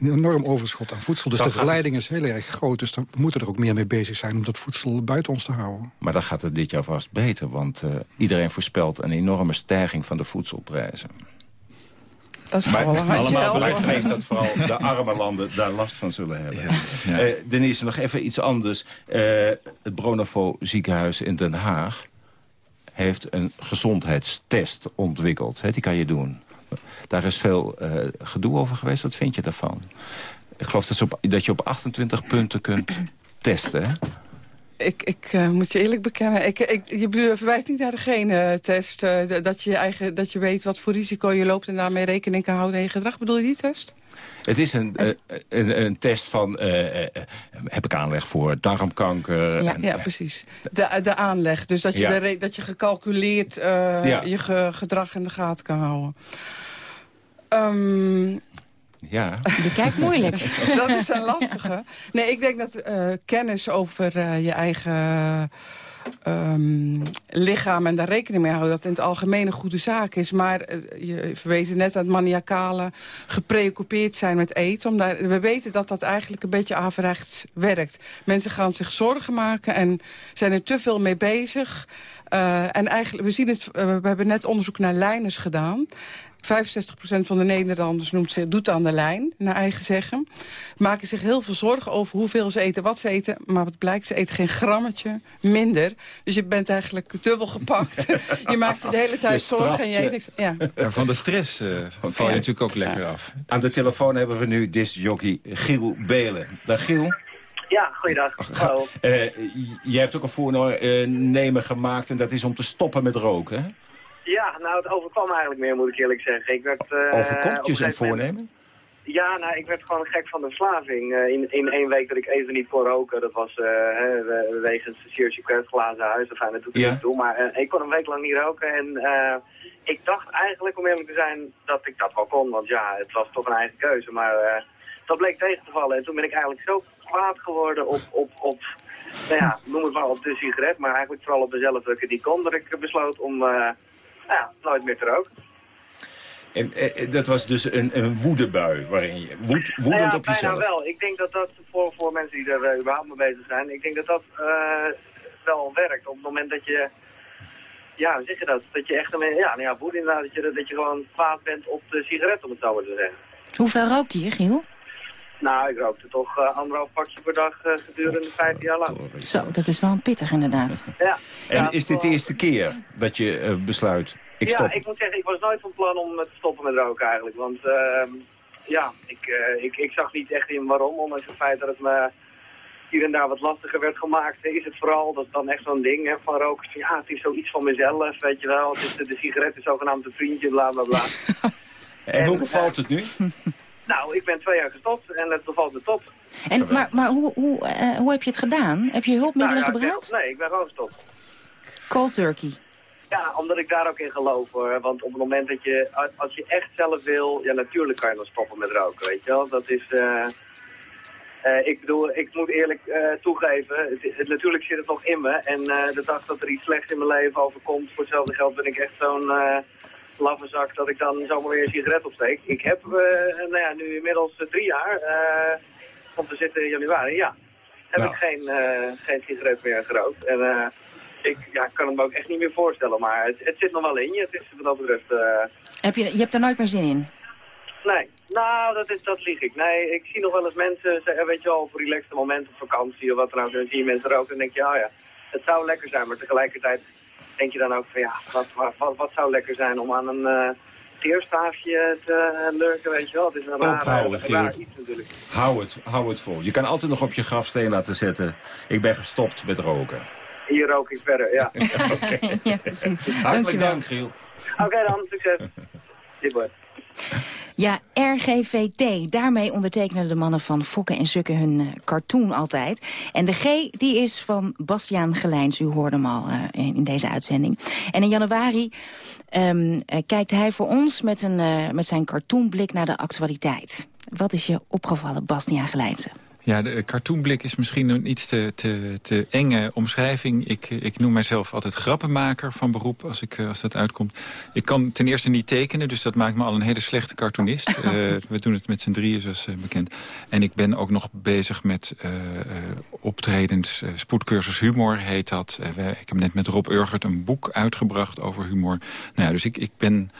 Een enorm overschot aan voedsel. Dus de gaat verleiding is heel erg groot. Dus dan we moeten er ook meer mee bezig zijn om dat voedsel buiten ons te houden. Maar dan gaat het dit jaar vast beter. Want eh, iedereen voorspelt een enorme stijging van de voedselprijzen. Dat is Maar, allemaal, helpen. maar ik vrees dat vooral de arme landen daar last van zullen hebben. ja. Eh, Denise, nog even iets anders. Eh, het Bronovo ziekenhuis in Den Haag heeft een gezondheidstest ontwikkeld. Hè, die kan je doen. Daar is veel eh, gedoe over geweest. Wat vind je daarvan? Ik geloof dat, dat je op 28 punten kunt testen. Hè? Ik, ik eh, moet je eerlijk bekennen, ik, ik, je verwijst niet naar de gene-test. eh, d- dat, je eigen, dat je weet wat voor risico je loopt en daarmee rekening kan houden in je gedrag. Bedoel je die test? Het is een, eh, een, een test van... eh, eh, heb ik aanleg voor darmkanker? Ja, en- ja precies. De, de aanleg. Dus dat je, Ja. de re- dat je gecalculeerd eh, Ja. je ge- gedrag in de gaten kan houden. Ehm, ja. Je kijkt moeilijk. dat is een lastige. Nee, ik denk dat eh, kennis over eh, je eigen ehm, lichaam en daar rekening mee houden... dat het in het algemeen een goede zaak is. Maar eh, je verwezen net aan het maniacale gepreoccupeerd zijn met eten. Omdat we weten dat dat eigenlijk een beetje averechts werkt. Mensen gaan zich zorgen maken en zijn er te veel mee bezig... Uh, en eigenlijk, we, zien het, uh, we hebben net onderzoek naar lijners gedaan. 65% van de Nederlanders noemt ze, doet aan de lijn, naar eigen zeggen. Maken zich heel veel zorgen over hoeveel ze eten, wat ze eten. Maar wat blijkt, ze eten geen grammetje minder. Dus je bent eigenlijk dubbel gepakt. je maakt je de hele tijd zorgen en je eet niks. Ja. Ja, van de stress uh, val je natuurlijk ook lekker af. Aan de telefoon hebben we nu discjockey Giel Belen. Dag Giel. Ja, goeiedag. Hallo. Uh, jij hebt ook een voornemen gemaakt en dat is om te stoppen met roken, hè? Ja, nou het overkwam eigenlijk meer, moet ik eerlijk zeggen. Ik werd, uh, Overkomt je zijn voornemen? Ja, nou, ik werd gewoon gek van de verslaving. Uh, in, in één week dat ik even niet kon roken. Dat was uh, hè, wegens Quest glazen huis. Doet er niet toe. Maar uh, ik kon een week lang niet roken. En ik dacht eigenlijk, om eerlijk te zijn, dat ik dat wel kon. Want ja, het was toch een eigen keuze. Maar dat bleek tegen te vallen. En toen ben ik eigenlijk zo kwaad geworden op, op, op nou ja, noem het maar op de sigaret. Maar eigenlijk vooral op mezelf dat ik het niet kon. Dat ik besloot om ja, nooit meer te roken. En, eh, dat was dus een, een woedebui waarin je woed, woedend nou ja, op jezelf. wel. Ik denk dat dat voor, voor mensen die er uh, überhaupt mee bezig zijn, ik denk dat dat uh, wel werkt. Op het moment dat je, ja, hoe zeg je dat? Dat je echt een, ja, nou ja, woede inderdaad, dat je, dat je gewoon kwaad bent op de sigaret, om het zo maar te zeggen. Hoeveel rookt je, Giel? Nou, ik rookte toch uh, anderhalf pakje per dag uh, gedurende vijf jaar lang. Zo, dat is wel een pittig inderdaad. Ja. En ja, is dit de eerste keer dat je uh, besluit, ik stop? Ja, ik moet zeggen, ik was nooit van plan om te stoppen met roken eigenlijk. Want ehm, ja, ik, ik, ik zag niet echt in waarom, ondanks het feit dat het me hier en daar wat lastiger werd gemaakt. Is het vooral, dat dan echt zo'n ding hè, van rokers, van, ja, het is zoiets van mezelf, weet je wel. Het is de, de sigaret is zogenaamd een vriendje, bla bla bla. en, en hoe bevalt het nu? Nou, ik ben twee jaar gestopt en het bevalt me top. En, maar maar hoe, hoe, uh, hoe heb je het gedaan? Heb je hulpmiddelen nou, ja, gebruikt? Ik ben, nee, ik ben gewoon gestopt. Cold turkey? Ja, omdat ik daar ook in geloof hoor. Want op het moment dat je, als je echt zelf wil, ja natuurlijk kan je dan stoppen met roken, weet je wel. Dat is, uh, uh, ik bedoel, ik moet eerlijk toegeven, het, het, natuurlijk zit het nog in me. En de dag dat er iets slechts in mijn leven overkomt, voor hetzelfde geld ben ik echt zo'n laffenzak dat ik dan zomaar weer een sigaret opsteek. Ik heb uh, nou ja, nu inmiddels uh, drie jaar, uh, om te zitten in januari, ja, heb Nou. ik geen, geen sigaret meer gerookt. En ik ja, kan het me ook echt niet meer voorstellen, maar het, het zit nog wel in je. Het is wat dat betreft... Heb je, je hebt er nooit meer zin in? Nee, nou, dat, is, dat lieg ik. Nee, ik zie nog wel eens mensen, zeggen, weet je wel, voor relaxte momenten op vakantie of wat dan ook, dan zie je mensen roken en denk je, oh ja, het zou lekker zijn, maar tegelijkertijd denk je dan ook van ja, wat, wat, wat zou lekker zijn om aan een uh, teerstaafje te uh, lurken, weet je wel. Het is een raar, iets natuurlijk. Hou het, hou het vol. Je kan altijd nog op je grafsteen laten zetten. Ik ben gestopt met roken. Hier rook ik verder, ja. ja, precies. Hartelijk Dankjewel. dank, Giel. Oké dan, succes. Dit wordt. Ja, RGVT. Daarmee ondertekenen de mannen van Fokken en Sukken hun uh, cartoon altijd. En de G die is van Bastiaan Gelijns. U hoorde hem al uh, in, deze uitzending. En in januari um, uh, kijkt hij voor ons met, een, met zijn cartoonblik naar de actualiteit. Wat is je opgevallen, Bastiaan Gelijnsen? Ja, de cartoonblik is misschien een iets te, te, te enge omschrijving. Ik, ik noem mijzelf altijd grappenmaker van beroep als, ik, als dat uitkomt. Ik kan ten eerste niet tekenen, dus dat maakt me al een hele slechte cartoonist. uh, we doen het met z'n drieën, zoals bekend. En ik ben ook nog bezig met uh, optredens. spoedcursus humor heet dat. Ik heb net met Rob Urgert een boek uitgebracht over humor. Nou ja, dus ik, ik ben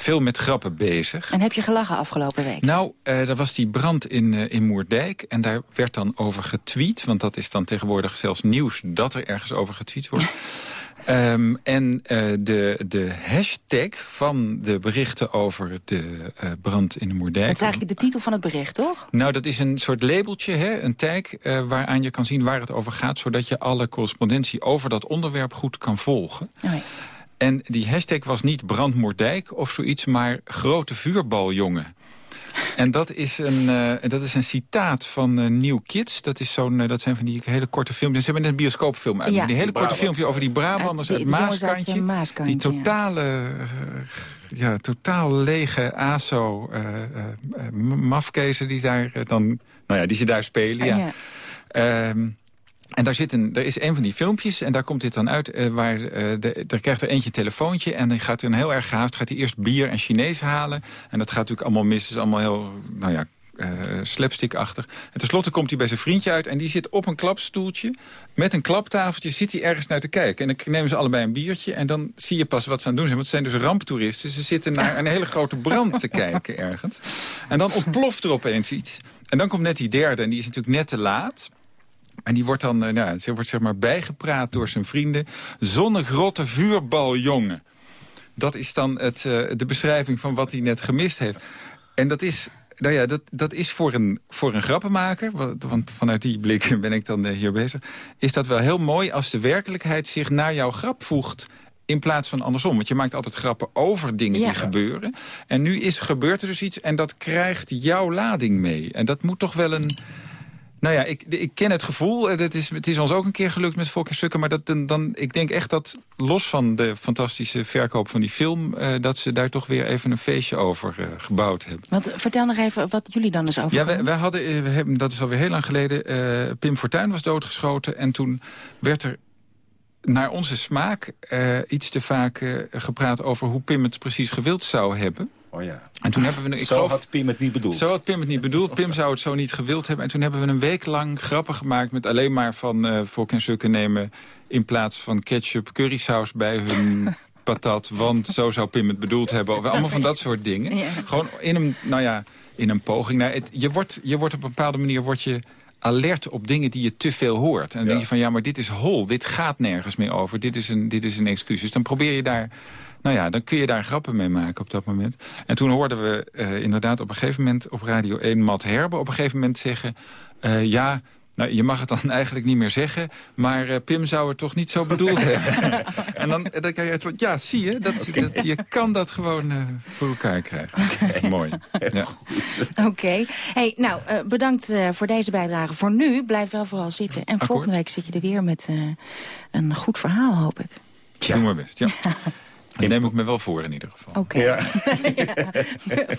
veel met grappen bezig. En heb je gelachen afgelopen week? Nou, uh, er was die brand in, uh, in Moerdijk. En daar werd dan over getweet. Want dat is dan tegenwoordig zelfs nieuws dat er ergens over getweet wordt. um, en uh, de, de hashtag van de berichten over de brand in de Moerdijk... Dat is eigenlijk de titel van het bericht, toch? Nou, dat is een soort labeltje, hè, een tag... waaraan je kan zien waar het over gaat... zodat je alle correspondentie over dat onderwerp goed kan volgen. Oh ja. En die hashtag was niet brandmoordijk of zoiets, maar grote vuurbaljongen. En dat is een, uh, dat is een citaat van uh, New Kids. Dat, is zo'n, uh, dat zijn van die hele korte filmpjes. Ze hebben net een bioscoopfilm uit. Ja. Die hele korte filmpje over die Brabanders uit, Maaskantje. Uit Maaskantje. Die totale, ja, totaal lege ASO mafkezen die daar dan, nou ja, die ze daar spelen. Ja. ja. Um, En daar, zit een, er is een van die filmpjes en daar komt dit dan uit. eh, waar, eh, de, er krijgt er eentje een telefoontje en dan gaat een heel erg gehaast. Gaat hij eerst bier en Chinees halen. En dat gaat natuurlijk allemaal mis. Het is allemaal heel, nou ja, eh slapstickachtig. En tenslotte komt hij bij zijn vriendje uit en die zit op een klapstoeltje. Met een klaptafeltje zit hij ergens naar te kijken. En dan nemen ze allebei een biertje en dan zie je pas wat ze aan het doen zijn. Want het zijn dus ramptoeristen. Ze zitten naar een hele grote brand te kijken ergens. En dan ontploft er opeens iets. En dan komt net die derde en die is natuurlijk net te laat. En die wordt dan eh, nou, ze wordt zeg maar bijgepraat door zijn vrienden. Zonnegrotte vuurbaljongen. Dat is dan het, eh, de beschrijving van wat hij net gemist heeft. En dat is, nou ja, dat, dat is voor een, voor een grappenmaker... wa- want vanuit die blik ben ik dan eh, hier bezig... is dat wel heel mooi als de werkelijkheid zich naar jouw grap voegt... in plaats van andersom. Want je maakt altijd grappen over dingen Ja. die gebeuren. En nu is, gebeurt er dus iets en dat krijgt jouw lading mee. En dat moet toch wel een... Nou ja, ik, ik ken het gevoel. Eh, Het is, het is ons ook een keer gelukt met Volk en Stukken. Maar dat, dan, dan, ik denk echt dat, los van de fantastische verkoop van die film... eh, dat ze daar toch weer even een feestje over eh, gebouwd hebben. Want vertel nog even wat jullie dan dus over. Ja, wij, wij hadden, eh, we hebben, dat is alweer heel lang geleden... eh, Pim Fortuyn was doodgeschoten. En toen werd er naar onze smaak eh, iets te vaak eh, gepraat... over hoe Pim het precies gewild zou hebben. Oh ja. En toen hebben we... Ik Zo geloof, had Pim het niet bedoeld. Zo had Pim het niet bedoeld. Pim zou het zo niet gewild hebben. En toen hebben we een week lang grappen gemaakt... met alleen maar van Volk en Sukken nemen... in plaats van ketchup currysaus bij hun patat. Want zo zou Pim het bedoeld hebben. Of allemaal van dat soort dingen. Ja. Gewoon in een, nou ja, in een poging. Nou, het, je, wordt, je wordt op een bepaalde manier... Je alert op dingen die je te veel hoort. En dan denk je van, ja, maar dit is hol. Dit gaat nergens meer over. Dit is een, dit is een excuus. Dus dan probeer je daar... Nou ja, dan kun je daar grappen mee maken op dat moment. En toen hoorden we eh, inderdaad op een gegeven moment op Radio 1 Matt Herbe op een gegeven moment zeggen... eh, ja, nou, je mag het dan eigenlijk niet meer zeggen... maar eh, Pim zou het toch niet zo bedoeld hebben. en dan, dan krijg je het ja, zie je, dat, dat, je kan dat gewoon eh, voor elkaar krijgen. Mooi. Ja. Oké. Hey, nou, eh, bedankt eh, voor deze bijdrage. Voor nu, blijf wel vooral zitten. En Akkoord. volgende week zit je er weer met eh, een goed verhaal, hoop ik. Ja. Doe maar best, ja. Dat neem ik me wel voor in ieder geval. Oké. Ja.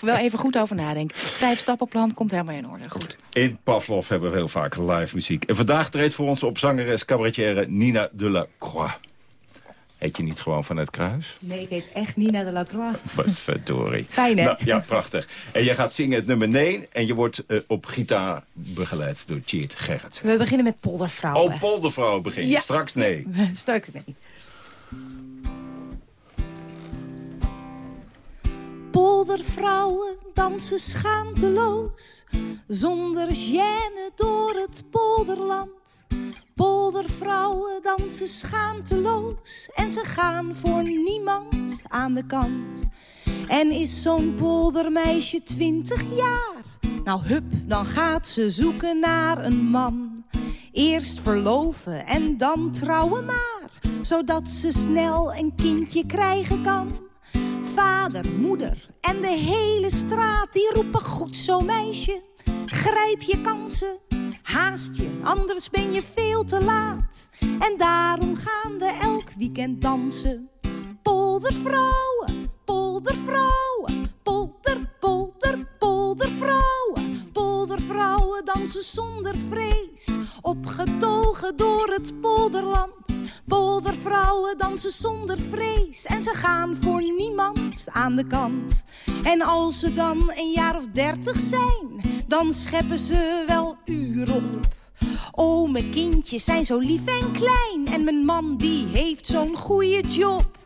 wel even goed over nadenken. Vijf stappenplan komt helemaal in orde. Goed. In Pavlov hebben we heel vaak live muziek. En vandaag treedt voor ons op zangeres cabaretière Nina de la Croix. Heet je niet gewoon van het kruis? Nee, ik heet echt Nina de la Croix. Wat verdorie. Fijn, hè? Nou, ja, prachtig. En jij gaat zingen het nummer 1 en je wordt eh, op gitaar begeleid door Tjeerd Gerrit. We beginnen met poldervrouwen. Oh, Poldervrouw begin je. Ja. Straks nee. Straks nee. Poldervrouwen dansen schaamteloos, zonder gêne door het polderland. Poldervrouwen dansen schaamteloos en ze gaan voor niemand aan de kant. En is zo'n poldermeisje twintig jaar? Nou hup, dan gaat ze zoeken naar een man. Eerst verloven en dan trouwen maar, zodat ze snel een kindje krijgen kan. Vader, moeder en de hele straat die roepen goed zo meisje. Grijp je kansen, haast je, anders ben je veel te laat. En daarom gaan we elk weekend dansen. Poldervrouwen, poldervrouwen, Dansen zonder vrees, opgetogen door het polderland. Poldervrouwen dansen zonder vrees en ze gaan voor niemand aan de kant. En als ze dan een jaar of dertig zijn, dan scheppen ze wel uren op. Oh, mijn kindjes zijn zo lief en klein en mijn man die heeft zo'n goede job.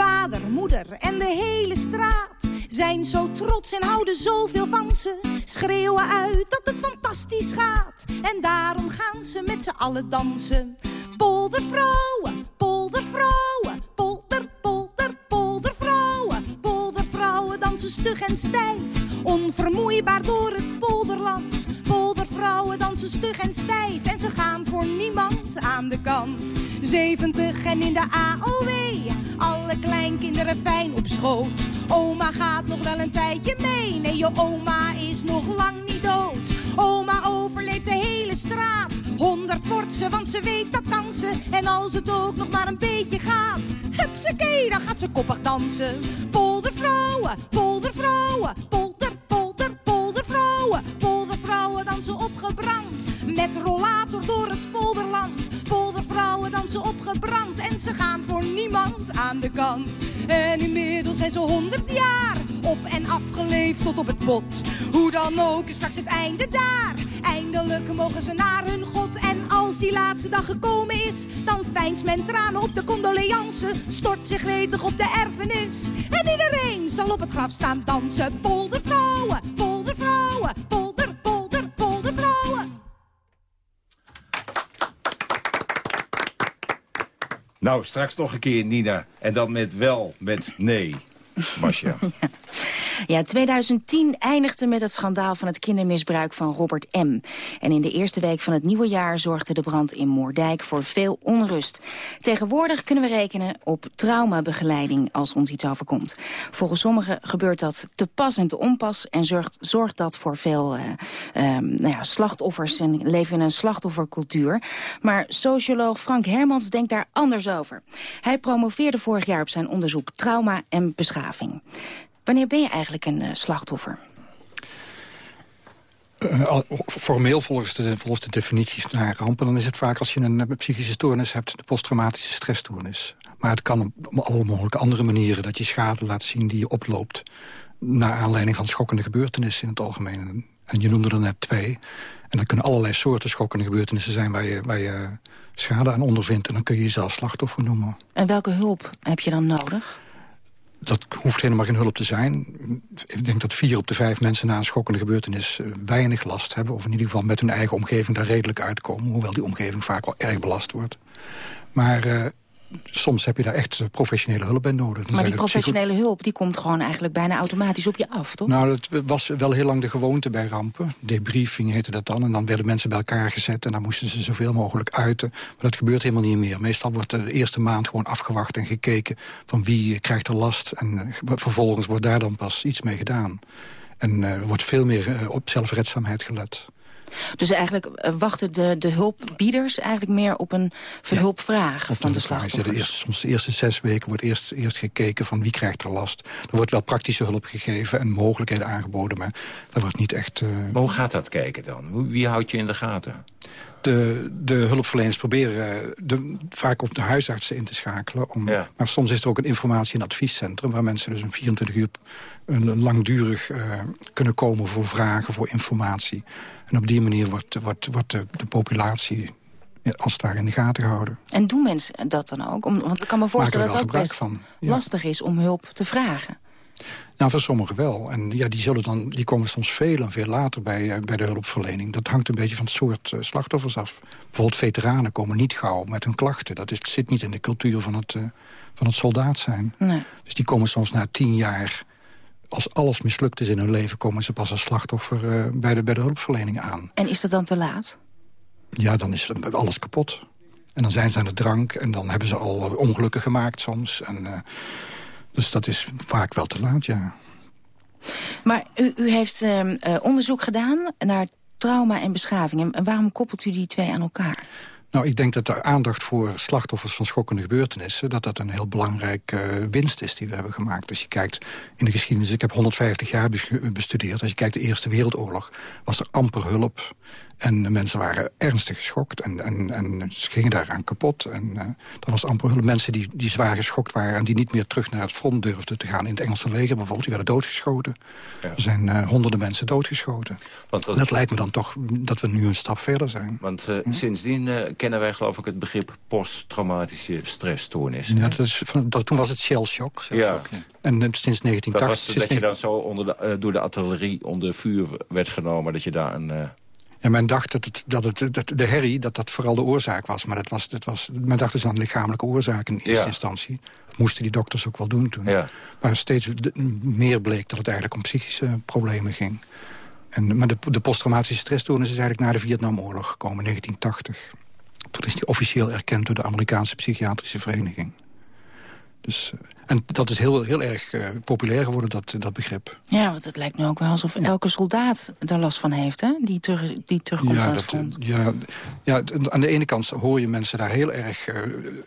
Vader, moeder en de hele straat zijn zo trots en houden zoveel van ze. Schreeuwen uit dat het fantastisch gaat en daarom gaan ze met z'n allen dansen. Poldervrouwen, poldervrouwen, polder, polder, poldervrouwen. Poldervrouwen dansen stug en stijf, onvermoeibaar door het polderland. Poldervrouwen dansen stug en stijf en ze gaan voor niemand aan de kant. 70 en in de AOW, alle kleinkinderen fijn op schoot. Oma gaat nog wel een tijdje mee, nee je oma is nog lang niet dood. Oma overleeft de hele straat, 100 wordt ze, want ze weet dat dansen. En als het ook nog maar een beetje gaat, hupsakee, dan gaat ze koppig dansen. Poldervrouwen, poldervrouwen, polder, polder, poldervrouwen. Poldervrouwen dansen opgebrand, met rollator door het polderland. Ze opgebrand en ze gaan voor niemand aan de kant. En inmiddels zijn ze honderd jaar op en afgeleefd tot op het bot. Hoe dan ook is straks het einde daar. Eindelijk mogen ze naar hun god. En als die laatste dag gekomen is, dan fijnst men tranen op de condoleance. Stort zich gretig op de erfenis. En iedereen zal op het graf staan dansen. Poldervrouwen, Nou, straks nog een keer, Nina. En dan met wel, met nee. Masja. Ja, 2010 eindigde met het schandaal van het kindermisbruik van Robert M. En in de eerste week van het nieuwe jaar zorgde de brand in Moordijk voor veel onrust. Tegenwoordig kunnen we rekenen op traumabegeleiding als ons iets overkomt. Volgens sommigen gebeurt dat te pas en te onpas en zorgt, zorgt dat voor veel uh, nou ja, slachtoffers en leven in een slachtoffercultuur. Maar socioloog Frank Hermans denkt daar anders over. Hij promoveerde vorig jaar op zijn onderzoek trauma en beschaving. Wanneer ben je eigenlijk een uh, slachtoffer? Uh, formeel volgens de, volgens de definities naar rampen... dan is het vaak als je een, psychische stoornis hebt... de posttraumatische stressstoornis. Maar het kan op alle mogelijke andere manieren... dat je schade laat zien die je oploopt... naar aanleiding van schokkende gebeurtenissen in het algemeen. En je noemde er net twee. En dan kunnen allerlei soorten schokkende gebeurtenissen zijn... waar je, waar je schade aan ondervindt. En dan kun je jezelf slachtoffer noemen. En welke hulp heb je dan nodig? Dat hoeft helemaal geen hulp te zijn. Ik denk dat vier op de vijf mensen na een schokkende gebeurtenis uh, weinig last hebben. Of in ieder geval met hun eigen omgeving daar redelijk uitkomen. Hoewel die omgeving vaak wel erg belast wordt. Maar uh, soms heb je daar echt professionele hulp bij nodig. Dan maar die professionele hulp die komt gewoon eigenlijk bijna automatisch op je af, toch? Nou, dat was wel heel lang de gewoonte bij rampen. Debriefing heette dat dan. En dan werden mensen bij elkaar gezet en dan moesten ze zoveel mogelijk uiten. Maar dat gebeurt helemaal niet meer. Meestal wordt de eerste maand gewoon afgewacht en gekeken... van wie krijgt er last. En uh, vervolgens wordt daar dan pas iets mee gedaan. En er uh, wordt veel meer uh, op zelfredzaamheid gelet. Dus eigenlijk uh, wachten de, de hulpbieders eigenlijk meer op een verhulpvraag ja, van de slachtoffers? De eerste, soms de eerste zes weken wordt eerst, eerst gekeken van wie krijgt er last. Er wordt wel praktische hulp gegeven en mogelijkheden aangeboden, maar dat wordt niet echt... Uh... Maar hoe gaat dat kijken dan? Wie houdt je in de gaten? De, de hulpverleners proberen de, vaak op de huisartsen in te schakelen. Om, ja. Maar soms is er ook een informatie- en adviescentrum... waar mensen dus een 24 uur een langdurig uh, kunnen komen voor vragen, voor informatie. En op die manier wordt, wordt, wordt de, de populatie als het ware in de gaten gehouden. En doen mensen dat dan ook? Om, want ik kan me voorstellen dat het ook best van, ja. lastig is om hulp te vragen. Nou, voor sommigen wel. En ja, die, zullen dan, die komen soms veel en veel later bij, bij de hulpverlening. Dat hangt een beetje van het soort uh, slachtoffers af. Bijvoorbeeld veteranen komen niet gauw met hun klachten. Dat is, zit niet in de cultuur van het, uh, van het soldaat zijn. Nee. Dus die komen soms na tien jaar... als alles mislukt is in hun leven... komen ze pas als slachtoffer bij, de, bij de hulpverlening aan. En is dat dan te laat? Ja, dan is alles kapot. En dan zijn ze aan de drank en dan hebben ze al ongelukken gemaakt soms. En, dus dat is vaak wel te laat, ja. Maar u, u heeft uh, onderzoek gedaan naar trauma en beschaving. En waarom koppelt u die twee aan elkaar? Nou, ik denk dat de aandacht voor slachtoffers van schokkende gebeurtenissen... dat dat een heel belangrijk uh, winst is die we hebben gemaakt. Als je kijkt in de geschiedenis, ik heb 150 jaar bestudeerd... als je kijkt de Eerste Wereldoorlog, was er amper hulp... En de mensen waren ernstig geschokt en, en, en ze gingen daaraan kapot. En uh, er was amper hulp. Mensen die, die zwaar geschokt waren... en die niet meer terug naar het front durfden te gaan. In het Engelse leger bijvoorbeeld, die werden doodgeschoten. Ja. Er zijn uh, honderden mensen doodgeschoten. Want dat... dat... lijkt me dan toch dat we nu een stap verder zijn. Want uh, hm? sindsdien kennen wij geloof ik het begrip posttraumatische stressstoornis. Ja, dat is, dat, toen was het shell shock. Ja. En sinds 1980... Dat was sinds dat je dan zo onder de, door de artillerie onder vuur werd genomen... dat je daar een... Ja, men dacht dat, het, dat, het, dat de herrie dat dat vooral de oorzaak was. Maar dat was, dat was, men dacht dus aan lichamelijke oorzaak in eerste ja. instantie. Dat moesten die dokters ook wel doen toen. Ja. Maar steeds meer bleek dat het eigenlijk om psychische problemen ging. En, maar de, de posttraumatische stressstoornis is eigenlijk na de Vietnamoorlog gekomen, in 1980. Toen is die officieel erkend door de Amerikaanse Psychiatrische Vereniging. Dus, en dat is heel, heel erg uh, populair geworden, dat, dat begrip. Ja, want het lijkt nu ook wel alsof elke soldaat er last van heeft, hè? Die, terug, die terugkomt ja, van het dat, front. Ja, ja, aan de ene kant hoor je mensen daar heel erg... Uh,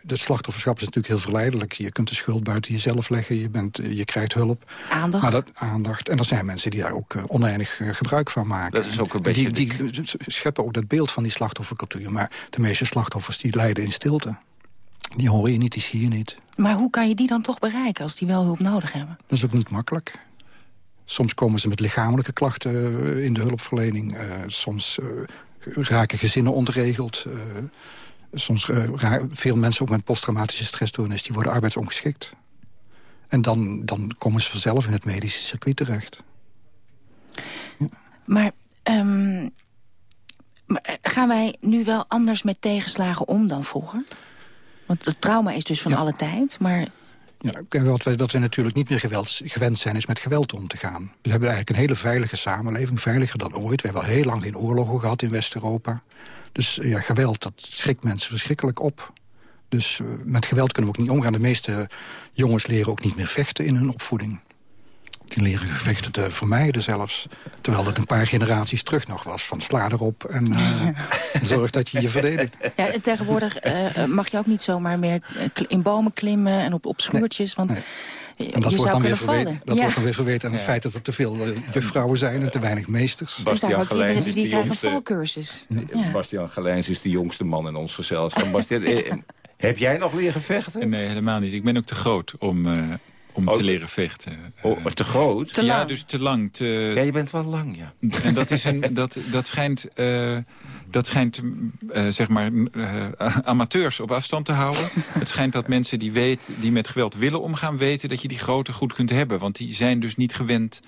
het slachtofferschap is natuurlijk heel verleidelijk. Je kunt de schuld buiten jezelf leggen, je, bent, je krijgt hulp. Aandacht. Maar dat, aandacht. En er zijn mensen die daar ook uh, oneindig gebruik van maken. Dat is ook een beetje... Die, die scheppen ook dat beeld van die slachtoffercultuur. Maar de meeste slachtoffers die lijden in stilte. Die hoor je niet, die zie je niet. Maar hoe kan je die dan toch bereiken als die wel hulp nodig hebben? Dat is ook niet makkelijk. Soms komen ze met lichamelijke klachten eh, in de hulpverlening. Uh, soms uh, raken gezinnen ontregeld. soms veel mensen ook met posttraumatische stressstoornis... die worden arbeidsongeschikt. En dan, dan komen ze vanzelf in het medische circuit terecht. Ja. Maar, um, maar gaan wij nu wel anders met tegenslagen om dan vroeger? Want het trauma is dus van alle tijd, maar... Ja, wat, we, wat we natuurlijk niet meer geweld, gewend zijn, is met geweld om te gaan. We hebben eigenlijk een hele veilige samenleving, veiliger dan ooit. We hebben al heel lang geen oorlogen gehad in West-Europa. Dus ja, geweld, dat schrikt mensen verschrikkelijk op. Dus uh, met geweld kunnen we ook niet omgaan. De meeste jongens leren ook niet meer vechten in hun opvoeding. Die leren gevechten te vermijden zelfs. Terwijl het een paar generaties terug nog was. Van sla erop en uh, zorg dat je je verdedigt. Ja, en tegenwoordig uh, mag je ook niet zomaar meer in bomen klimmen en op, op schuurtjes. Want en dat, wordt dan, weer verweten, dat ja. wordt dan weer verweten aan het feit dat er te veel juffrouwen zijn en te weinig meesters. Bastiaan Gelijns is de jongste. Bastiaan Gelijns is de jongste man in ons gezelschap. Bastiaan, heb jij nog leren vechten? Nee, helemaal niet. Ik ben ook te groot om, uh, om oh. te leren vechten. Oh, te groot? Te ja, dus te lang. Te... Ja, je bent wel lang, ja. En dat, is een, dat, dat schijnt, uh, dat schijnt uh, zeg maar, amateurs op afstand te houden. Het schijnt dat mensen die, weet, die met geweld willen omgaan... weten dat je die grootte goed kunt hebben. Want die zijn dus niet gewend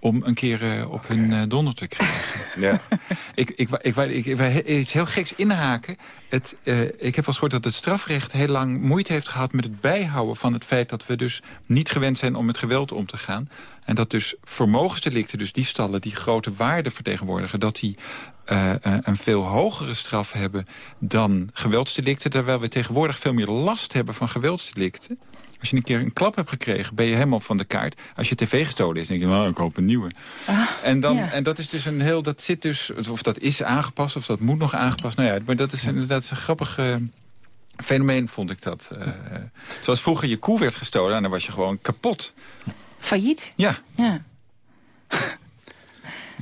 om een keer uh, op hun uh, donder te krijgen. Ja. ik, ik, ik, ik, ik, iets heel geks inhaken. Het, uh, ik heb wel eens gehoord dat het strafrecht heel lang moeite heeft gehad... met het bijhouden van het feit dat we dus niet gewend zijn om met geweld om te gaan. En dat dus vermogensdelicten, dus diefstallen... die grote waarden vertegenwoordigen... dat die uh, een veel hogere straf hebben dan geweldsdelicten... terwijl we tegenwoordig veel meer last hebben van geweldsdelicten. Als je een keer een klap hebt gekregen, ben je helemaal van de kaart. Als je tv gestolen is, denk je, nou, ik hoop een nieuwe. Ah, en, dan, ja. en dat is dus een heel, dat zit dus, of dat is aangepast, of dat moet nog aangepast. Nou ja, maar dat is inderdaad een grappig... Uh, fenomeen vond ik dat. Uh, zoals vroeger je koe werd gestolen en dan was je gewoon kapot. Failliet? Ja. ja.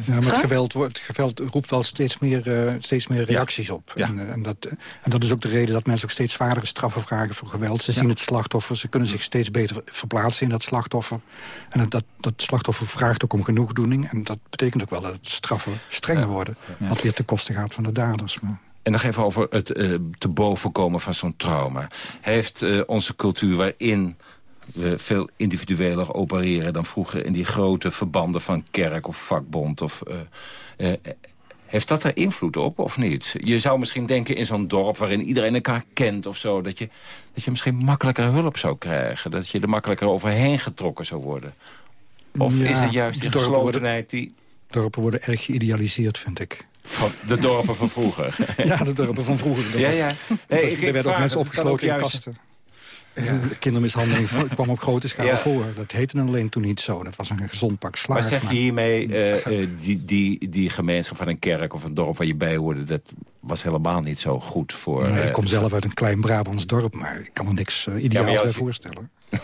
Ja, maar het geweld, wordt, geweld roept wel steeds meer, uh, steeds meer reacties op. Ja. En, en, dat, en dat is ook de reden dat mensen ook steeds zwaardere straffen vragen voor geweld. Ze zien het slachtoffer, ze kunnen zich steeds beter verplaatsen in dat slachtoffer. En dat, dat slachtoffer vraagt ook om genoegdoening. En dat betekent ook wel dat straffen strenger worden. Wat weer ten koste gaat van de daders. Maar. En nog even over het uh, te bovenkomen van zo'n trauma. Heeft uh, onze cultuur waarin veel individueler opereren dan vroeger... in die grote verbanden van kerk of vakbond. Of, uh, uh, heeft dat er invloed op of niet? Je zou misschien denken in zo'n dorp waarin iedereen elkaar kent of zo... Dat je, dat je misschien makkelijker hulp zou krijgen. Dat je er makkelijker overheen getrokken zou worden. Of is het juist die geslotenheid die... Dorpen worden erg geïdealiseerd, vind ik. Van de dorpen van vroeger? ja, de dorpen van vroeger. Dat ja, ja. Nee, was, er werden ook mensen opgesloten in kasten. Ja. Kindermishandeling kwam op grote schaal voor. Dat heette alleen toen niet zo. Dat was een gezond pak slaag. Maar zeg je hiermee, uh, die, die, die gemeenschap van een kerk of een dorp waar je bij hoorde... dat was helemaal niet zo goed voor... Nee, ik kom zelf uit een klein Brabants dorp, maar ik kan er niks uh, ideaals ja, bij voorstellen.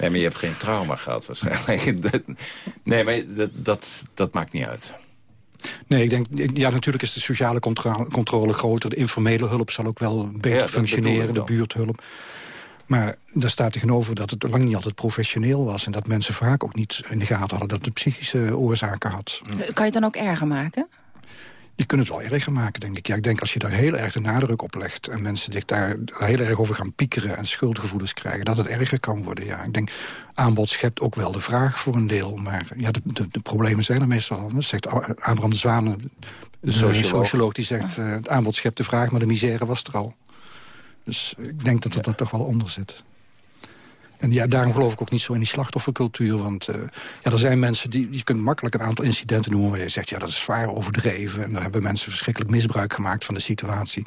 nee, maar je hebt geen trauma gehad waarschijnlijk. nee, maar dat, dat, dat maakt niet uit. Nee, ik denk, ja, natuurlijk is de sociale controle, groter. De informele hulp zal ook wel beter functioneren, de buurthulp. Maar daar staat tegenover dat het lang niet altijd professioneel was... en dat mensen vaak ook niet in de gaten hadden dat het psychische oorzaken had. Kan je het dan ook erger maken? Je kunt het wel erger maken, denk ik. Ja, ik denk als je daar heel erg de nadruk op legt... en mensen zich daar heel erg over gaan piekeren en schuldgevoelens krijgen... dat het erger kan worden, ja. Ik denk, aanbod schept ook wel de vraag voor een deel. Maar ja, de, de, de problemen zijn er meestal al. Dat zegt Abraham de Zwanen, de socioloog, socioloog die zegt... Uh, het aanbod schept de vraag, maar de misère was er al. Dus ik denk dat het er toch wel onder zit. En ja, daarom geloof ik ook niet zo in die slachtoffercultuur. Want uh, ja, er zijn mensen die, die kunnen makkelijk een aantal incidenten noemen... waar je zegt, ja, dat is zwaar overdreven. En daar hebben mensen verschrikkelijk misbruik gemaakt van de situatie.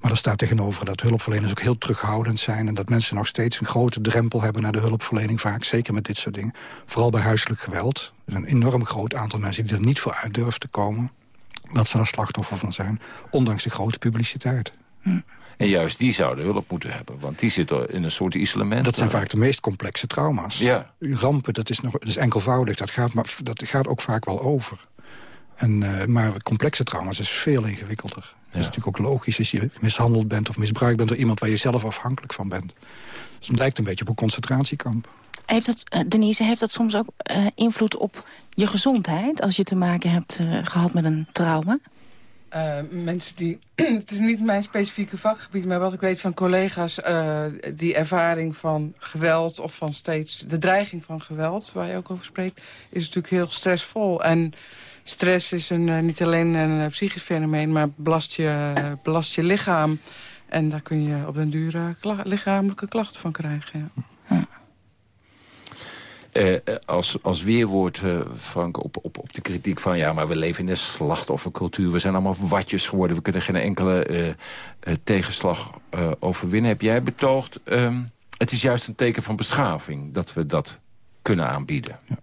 Maar er staat tegenover dat hulpverleners ook heel terughoudend zijn... en dat mensen nog steeds een grote drempel hebben naar de hulpverlening... vaak, zeker met dit soort dingen. Vooral bij huiselijk geweld. Er is een enorm groot aantal mensen die er niet voor uit durven te komen... dat ze er slachtoffer van zijn, ondanks de grote publiciteit. Hm. En juist die zouden hulp moeten hebben. Want die zitten in een soort isolement. Dat zijn vaak de meest complexe trauma's. Ja. Rampen, dat is, nog, dat is enkelvoudig. Dat gaat, maar, dat gaat ook vaak wel over. En, uh, maar complexe trauma's is veel ingewikkelder. Dat is natuurlijk ook logisch als je mishandeld bent of misbruikt bent... door iemand waar je zelf afhankelijk van bent. Dus het lijkt een beetje op een concentratiekamp. Heeft dat, uh, Denise, heeft dat soms ook uh, invloed op je gezondheid... als je te maken hebt uh, gehad met een trauma? Mensen die... het is niet mijn specifieke vakgebied... maar wat ik weet van collega's... die ervaring van geweld of van steeds... de dreiging van geweld, waar je ook over spreekt... is natuurlijk heel stressvol. En stress is een, niet alleen een psychisch fenomeen... maar belast je, belast je lichaam... En daar kun je op den duur lichamelijke klachten van krijgen. Ja. Uh, als, als weerwoord, uh, Frank, op, op, op de kritiek van... ja, maar we leven in een slachtoffercultuur. We zijn allemaal watjes geworden. We kunnen geen enkele tegenslag overwinnen. Heb jij betoogd... Ehm, het is juist een teken van beschaving dat we dat kunnen aanbieden. Ja.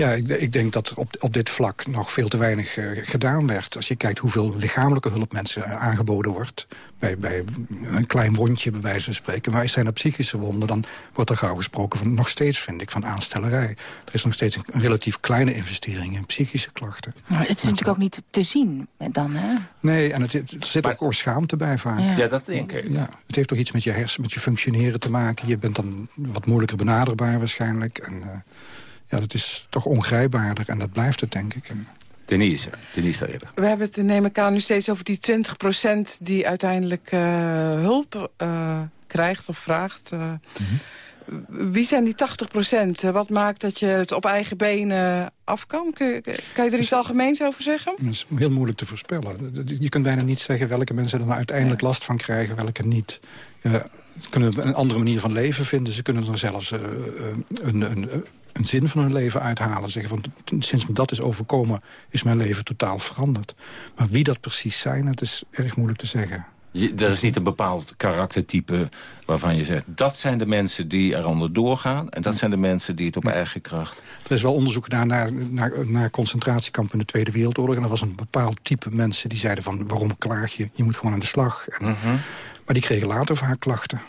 Ja, ik, ik, denk dat op, op dit vlak nog veel te weinig uh, gedaan werd. Als je kijkt hoeveel lichamelijke hulp mensen uh, aangeboden wordt... Bij, bij een klein wondje, bij wijze van spreken. Wij zijn er psychische wonden, dan wordt er gauw gesproken van... nog steeds, vind ik, van aanstellerij. Er is nog steeds een, een relatief kleine investering in psychische klachten. Maar het is natuurlijk ook niet te zien dan, hè? Nee, en het, er zit maar, ook schaamte bij vaak. Ja, ja dat denk ik. Ja, het heeft toch iets met je hersen, met je functioneren te maken. Je bent dan wat moeilijker benaderbaar waarschijnlijk. En, uh, ja, dat is toch ongrijpbaarder en dat blijft het, denk ik. En... Denise, Denise eerder. We hebben het, neem ik aan, nu steeds over die 20% die uiteindelijk uh, hulp uh, krijgt of vraagt. Uh, mm -hmm. Wie zijn die 80% Wat maakt dat je het op eigen benen af kan? Kun, kan je er iets algemeens over zeggen? Dat is heel moeilijk te voorspellen. Je kunt bijna niet zeggen welke mensen er nou uiteindelijk last van krijgen, welke niet. ze kunnen een andere manier van leven vinden. Ze kunnen er zelfs een, een een zin van hun leven uithalen. Zeggen van, sinds me dat is overkomen, is mijn leven totaal veranderd. Maar wie dat precies zijn, het is erg moeilijk te zeggen. Je, er is niet een bepaald karaktertype waarvan je zegt... dat zijn de mensen die er onder doorgaan... en dat zijn de mensen die het op eigen kracht... Er is wel onderzoek gedaan naar, naar, naar concentratiekampen in de Tweede Wereldoorlog... en er was een bepaald type mensen die zeiden van... waarom klaag je? Je moet gewoon aan de slag. En, -hmm. Maar die kregen later vaak klachten.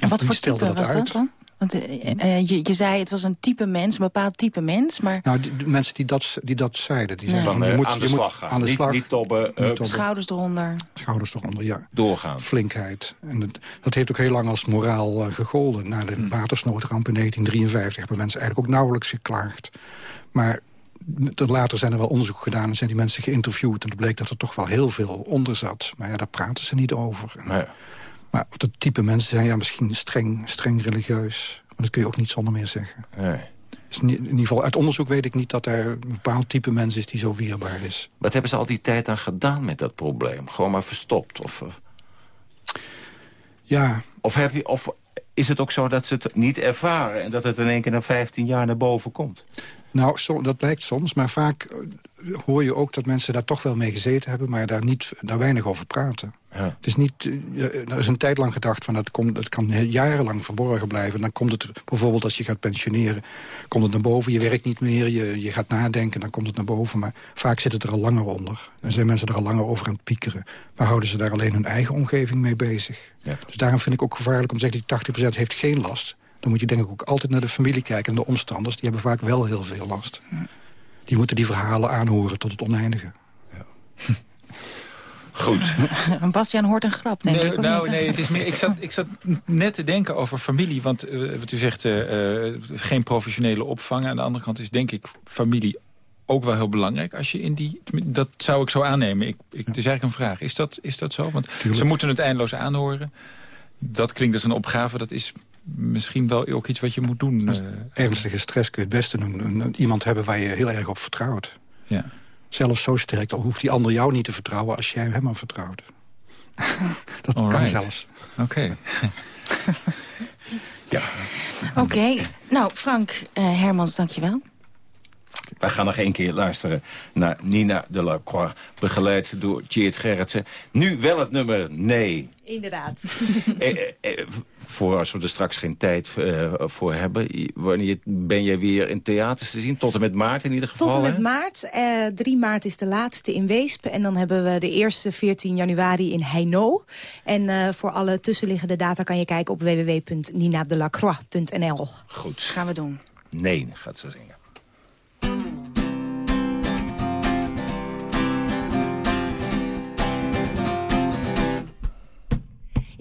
En wat voor type dat was uit. dat dan? Want uh, je, je zei het was een type mens, een bepaald type mens. Maar... Nou, mensen die dat, die dat zeiden. Die zeiden van, van, je moet, aan de je slag gaan. Aan de slag. Niet, niet tobben. Uh, Schouders eronder. Schouders eronder, ja. Doorgaan. Flinkheid. En dat, dat heeft ook heel lang als moraal uh, gegolden. Na de hmm. watersnoodramp in 1953 hebben mensen eigenlijk ook nauwelijks geklaagd. Maar later zijn er wel onderzoek gedaan en zijn die mensen geïnterviewd. En het bleek dat er toch wel heel veel onder zat. Maar ja, daar praten ze niet over. Nee. Maar of dat type mensen zijn, ja, misschien streng, streng religieus. Maar dat kun je ook niet zonder meer zeggen. Nee. Dus in ieder geval, uit onderzoek weet ik niet dat er een bepaald type mens is die zo weerbaar is. Wat hebben ze al die tijd aan gedaan met dat probleem? Gewoon maar verstopt? Of, ja. Of, heb je, of is het ook zo dat ze het niet ervaren... en dat het in één keer na 15 jaar naar boven komt? Nou, zo, dat lijkt soms, maar vaak hoor je ook dat mensen daar toch wel mee gezeten hebben... maar daar, niet, daar weinig over praten. Ja. Het is niet, er is een tijd lang gedacht van dat, komt, dat kan jarenlang verborgen blijven. Dan komt het bijvoorbeeld als je gaat pensioneren, komt het naar boven. Je werkt niet meer, je, je gaat nadenken, dan komt het naar boven. Maar vaak zit het er al langer onder. En zijn mensen er al langer over aan het piekeren. Maar houden ze daar alleen hun eigen omgeving mee bezig. Ja. Dus daarom vind ik ook gevaarlijk om te zeggen... die 80% heeft geen last. Dan moet je denk ik ook altijd naar de familie kijken en de omstanders. Die hebben vaak wel heel veel last. Ja. Die moeten die verhalen aanhoren tot het oneindige. Ja. Goed. Bastiaan hoort een grap, denk nee, ik. Nou, nee, het is meer, ik, zat, ik zat net te denken over familie. Want uh, wat u zegt, uh, uh, geen professionele opvang. Aan de andere kant is denk ik familie ook wel heel belangrijk. Als je in die, dat zou ik zo aannemen. Ik, ik, het is eigenlijk een vraag. Is dat, is dat zo? Want Tuurlijk. ze moeten het eindeloos aanhoren. Dat klinkt als een opgave. Dat is misschien wel ook iets wat je moet doen. Uh, ernstige stress kun je het beste doen. Iemand hebben waar je heel erg op vertrouwt. Ja. Zelfs zo sterk, dan hoeft die ander jou niet te vertrouwen... als jij hem al vertrouwt. dat kan zelfs. Oké. Okay. ja. Oké. Okay. Nou, Frank uh, Hermans, dankjewel. Wij gaan nog één keer luisteren naar Nina de la Croix. Begeleid door Tjeerd Gerritsen. Nu wel het nummer Nee. Inderdaad. eh, eh, voor als we er straks geen tijd uh, voor hebben. Wanneer ben jij weer in theaters te zien? Tot en met maart in ieder geval? Tot en met hè? maart. Uh, 3 maart is de laatste in Weesp. En dan hebben we de eerste 14 januari in Heino. En uh, voor alle tussenliggende data kan je kijken op www.ninadelacroix.nl. Goed. Gaan we doen. Nee, gaat ze zingen.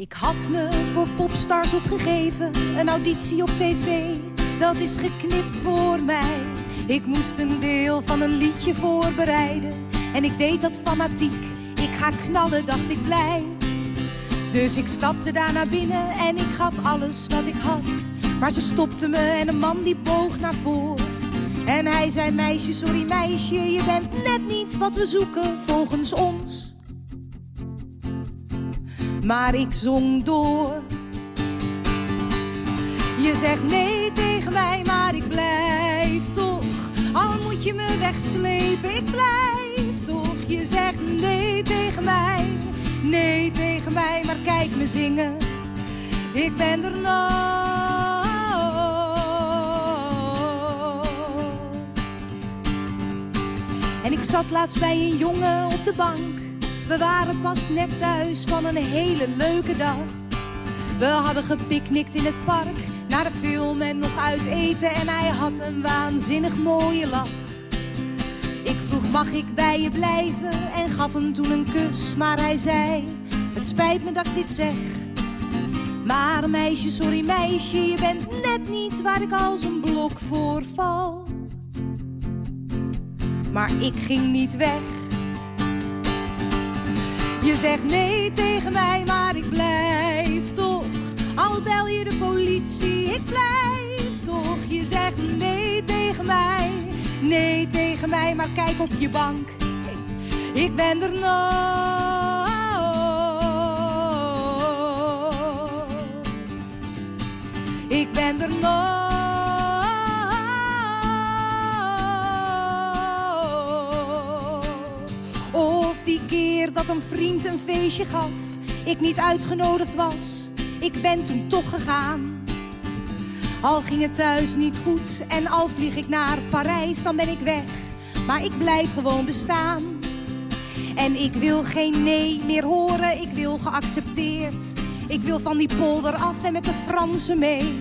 Ik had me voor popstars opgegeven, een auditie op tv, dat is geknipt voor mij. Ik moest een deel van een liedje voorbereiden en ik deed dat fanatiek. Ik ga knallen, dacht ik blij. Dus ik stapte daar naar binnen en ik gaf alles wat ik had. Maar ze stopte me en een man die boog naar voren. En hij zei, meisje, sorry meisje, je bent net niet wat we zoeken volgens ons. Maar ik zong door. Je zegt nee tegen mij, maar ik blijf toch. Al moet je me wegslepen, ik blijf toch. Je zegt nee tegen mij, nee tegen mij, maar kijk me zingen. Ik ben er nog. En ik zat laatst bij een jongen op de bank. We waren pas net thuis van een hele leuke dag. We hadden gepicnict in het park, naar de film en nog uit eten. En hij had een waanzinnig mooie lach. Ik vroeg, mag ik bij je blijven? En gaf hem toen een kus, maar hij zei... Het spijt me dat ik dit zeg. Maar meisje, sorry meisje, je bent net niet waar ik als een blok voor val. Maar ik ging niet weg. Je zegt nee tegen mij, maar ik blijf toch. Al bel je de politie, ik blijf toch. Je zegt nee tegen mij, nee tegen mij, maar kijk op je bank. Ik ben er nog. Ik ben er nog. Dat een vriend een feestje gaf, ik niet uitgenodigd was, ik ben toen toch gegaan. Al ging het thuis niet goed en al vlieg ik naar Parijs, dan ben ik weg. Maar ik blijf gewoon bestaan. En ik wil geen nee meer horen, ik wil geaccepteerd. Ik wil van die polder af en met de Fransen mee.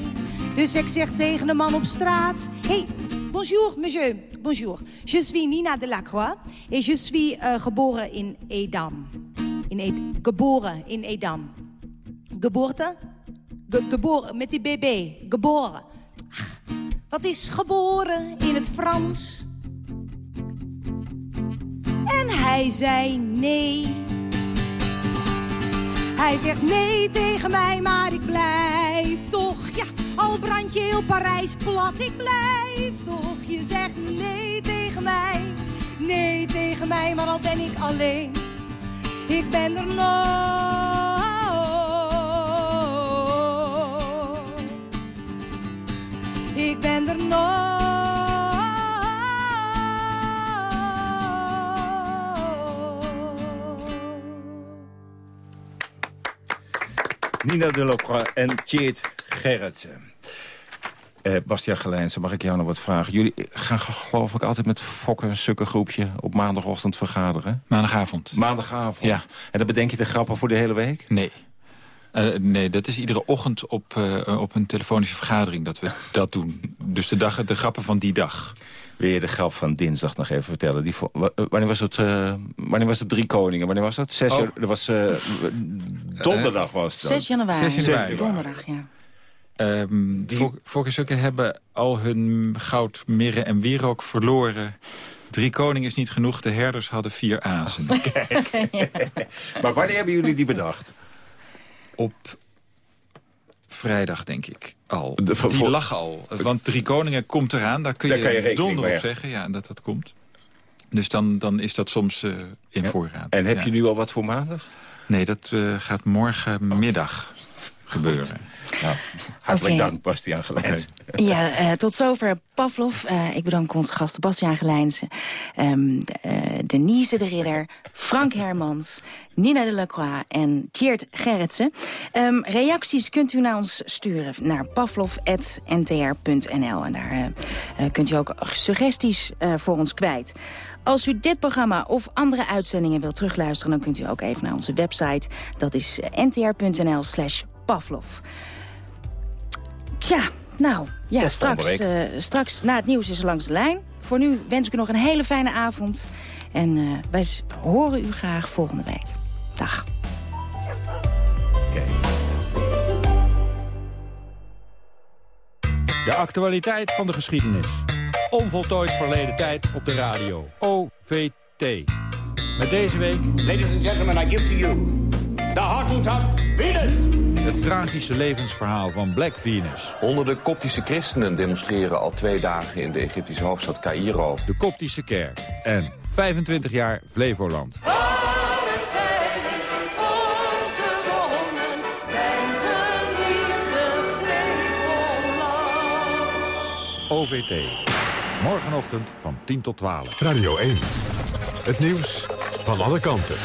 Dus ik zeg tegen de man op straat... Hey, bonjour, monsieur. Bonjour. Je suis Nina de Lacroix. Et je suis uh, geboren in Edam. In Ed geboren in Edam. Geboorte? Ge geboren, met die bb. Geboren. Wat is geboren in het Frans? En hij zei nee. Hij zegt nee tegen mij, maar ik blijf toch. Ja, al brand je heel Parijs plat, ik blijf toch. Je zegt nee tegen mij, nee tegen mij, maar al ben ik alleen. Ik ben er nog. Ik ben er Nina de Locroix en Tjeerd Gerritsen. Uh, Bastiaan Gelijnsen, mag ik jou nog wat vragen? Jullie gaan geloof ik altijd met fokken een sukke groepje op maandagochtend vergaderen? Maandagavond. Maandagavond? Ja. En dan bedenk je de grappen voor de hele week? Nee. Uh, nee, dat is iedere ochtend op, uh, op een telefonische vergadering dat we dat doen. Dus de, dag, de grappen van die dag. Wil je de grap van dinsdag nog even vertellen? Die, wanneer, was het, uh, wanneer was het Drie Koningen? Wanneer was dat? 6 oh. dat was, uh, donderdag was het. 6 januari. 6 januari. Donderdag, ja. Um, die... Hebben al hun goud, mirre en wierook verloren... Drie koningen is niet genoeg, de herders hadden vier azen. Oh, ja. maar wanneer hebben jullie die bedacht? Op vrijdag, denk ik, al. De, die lag al. Want Drie Koningen komt eraan, daar kun daar je, kan je donder op zeggen ja, dat dat komt. Dus dan, dan is dat soms uh, in ja. voorraad. En heb ja. je nu al wat voor maandag? Nee, dat uh, gaat morgenmiddag gebeuren. Nou, hartelijk okay. dank, Bastiaan Gelijns. Ja, uh, tot zover Pavlov. Uh, ik bedank onze gasten Bastiaan Gelijns, um, uh, Denise de Ridder, Frank Hermans, Nina de Lacroix en Tjeerd Gerritsen. Um, reacties kunt u naar ons sturen naar pavlov.ntr.nl. En daar kunt u ook suggesties voor ons kwijt. Als u dit programma of andere uitzendingen wilt terugluisteren... dan kunt u ook even naar onze website. Dat is ntr.nl slash Tja, nou, ja, straks, eh, straks na het nieuws is er langs de lijn. Voor nu wens ik u nog een hele fijne avond. En eh, wij horen u graag volgende week. Dag. De actualiteit van de geschiedenis. Onvoltooid verleden tijd op de radio. OVT. Met deze week... Ladies and gentlemen, I give to you the Hottentot Venus! Het tragische levensverhaal van Black Venus. Honderden koptische christenen demonstreren al twee dagen in de Egyptische hoofdstad Cairo. De koptische kerk. En 25 jaar Flevoland. OVT. Morgenochtend van 10 tot 12. Radio 1. Het nieuws van alle kanten.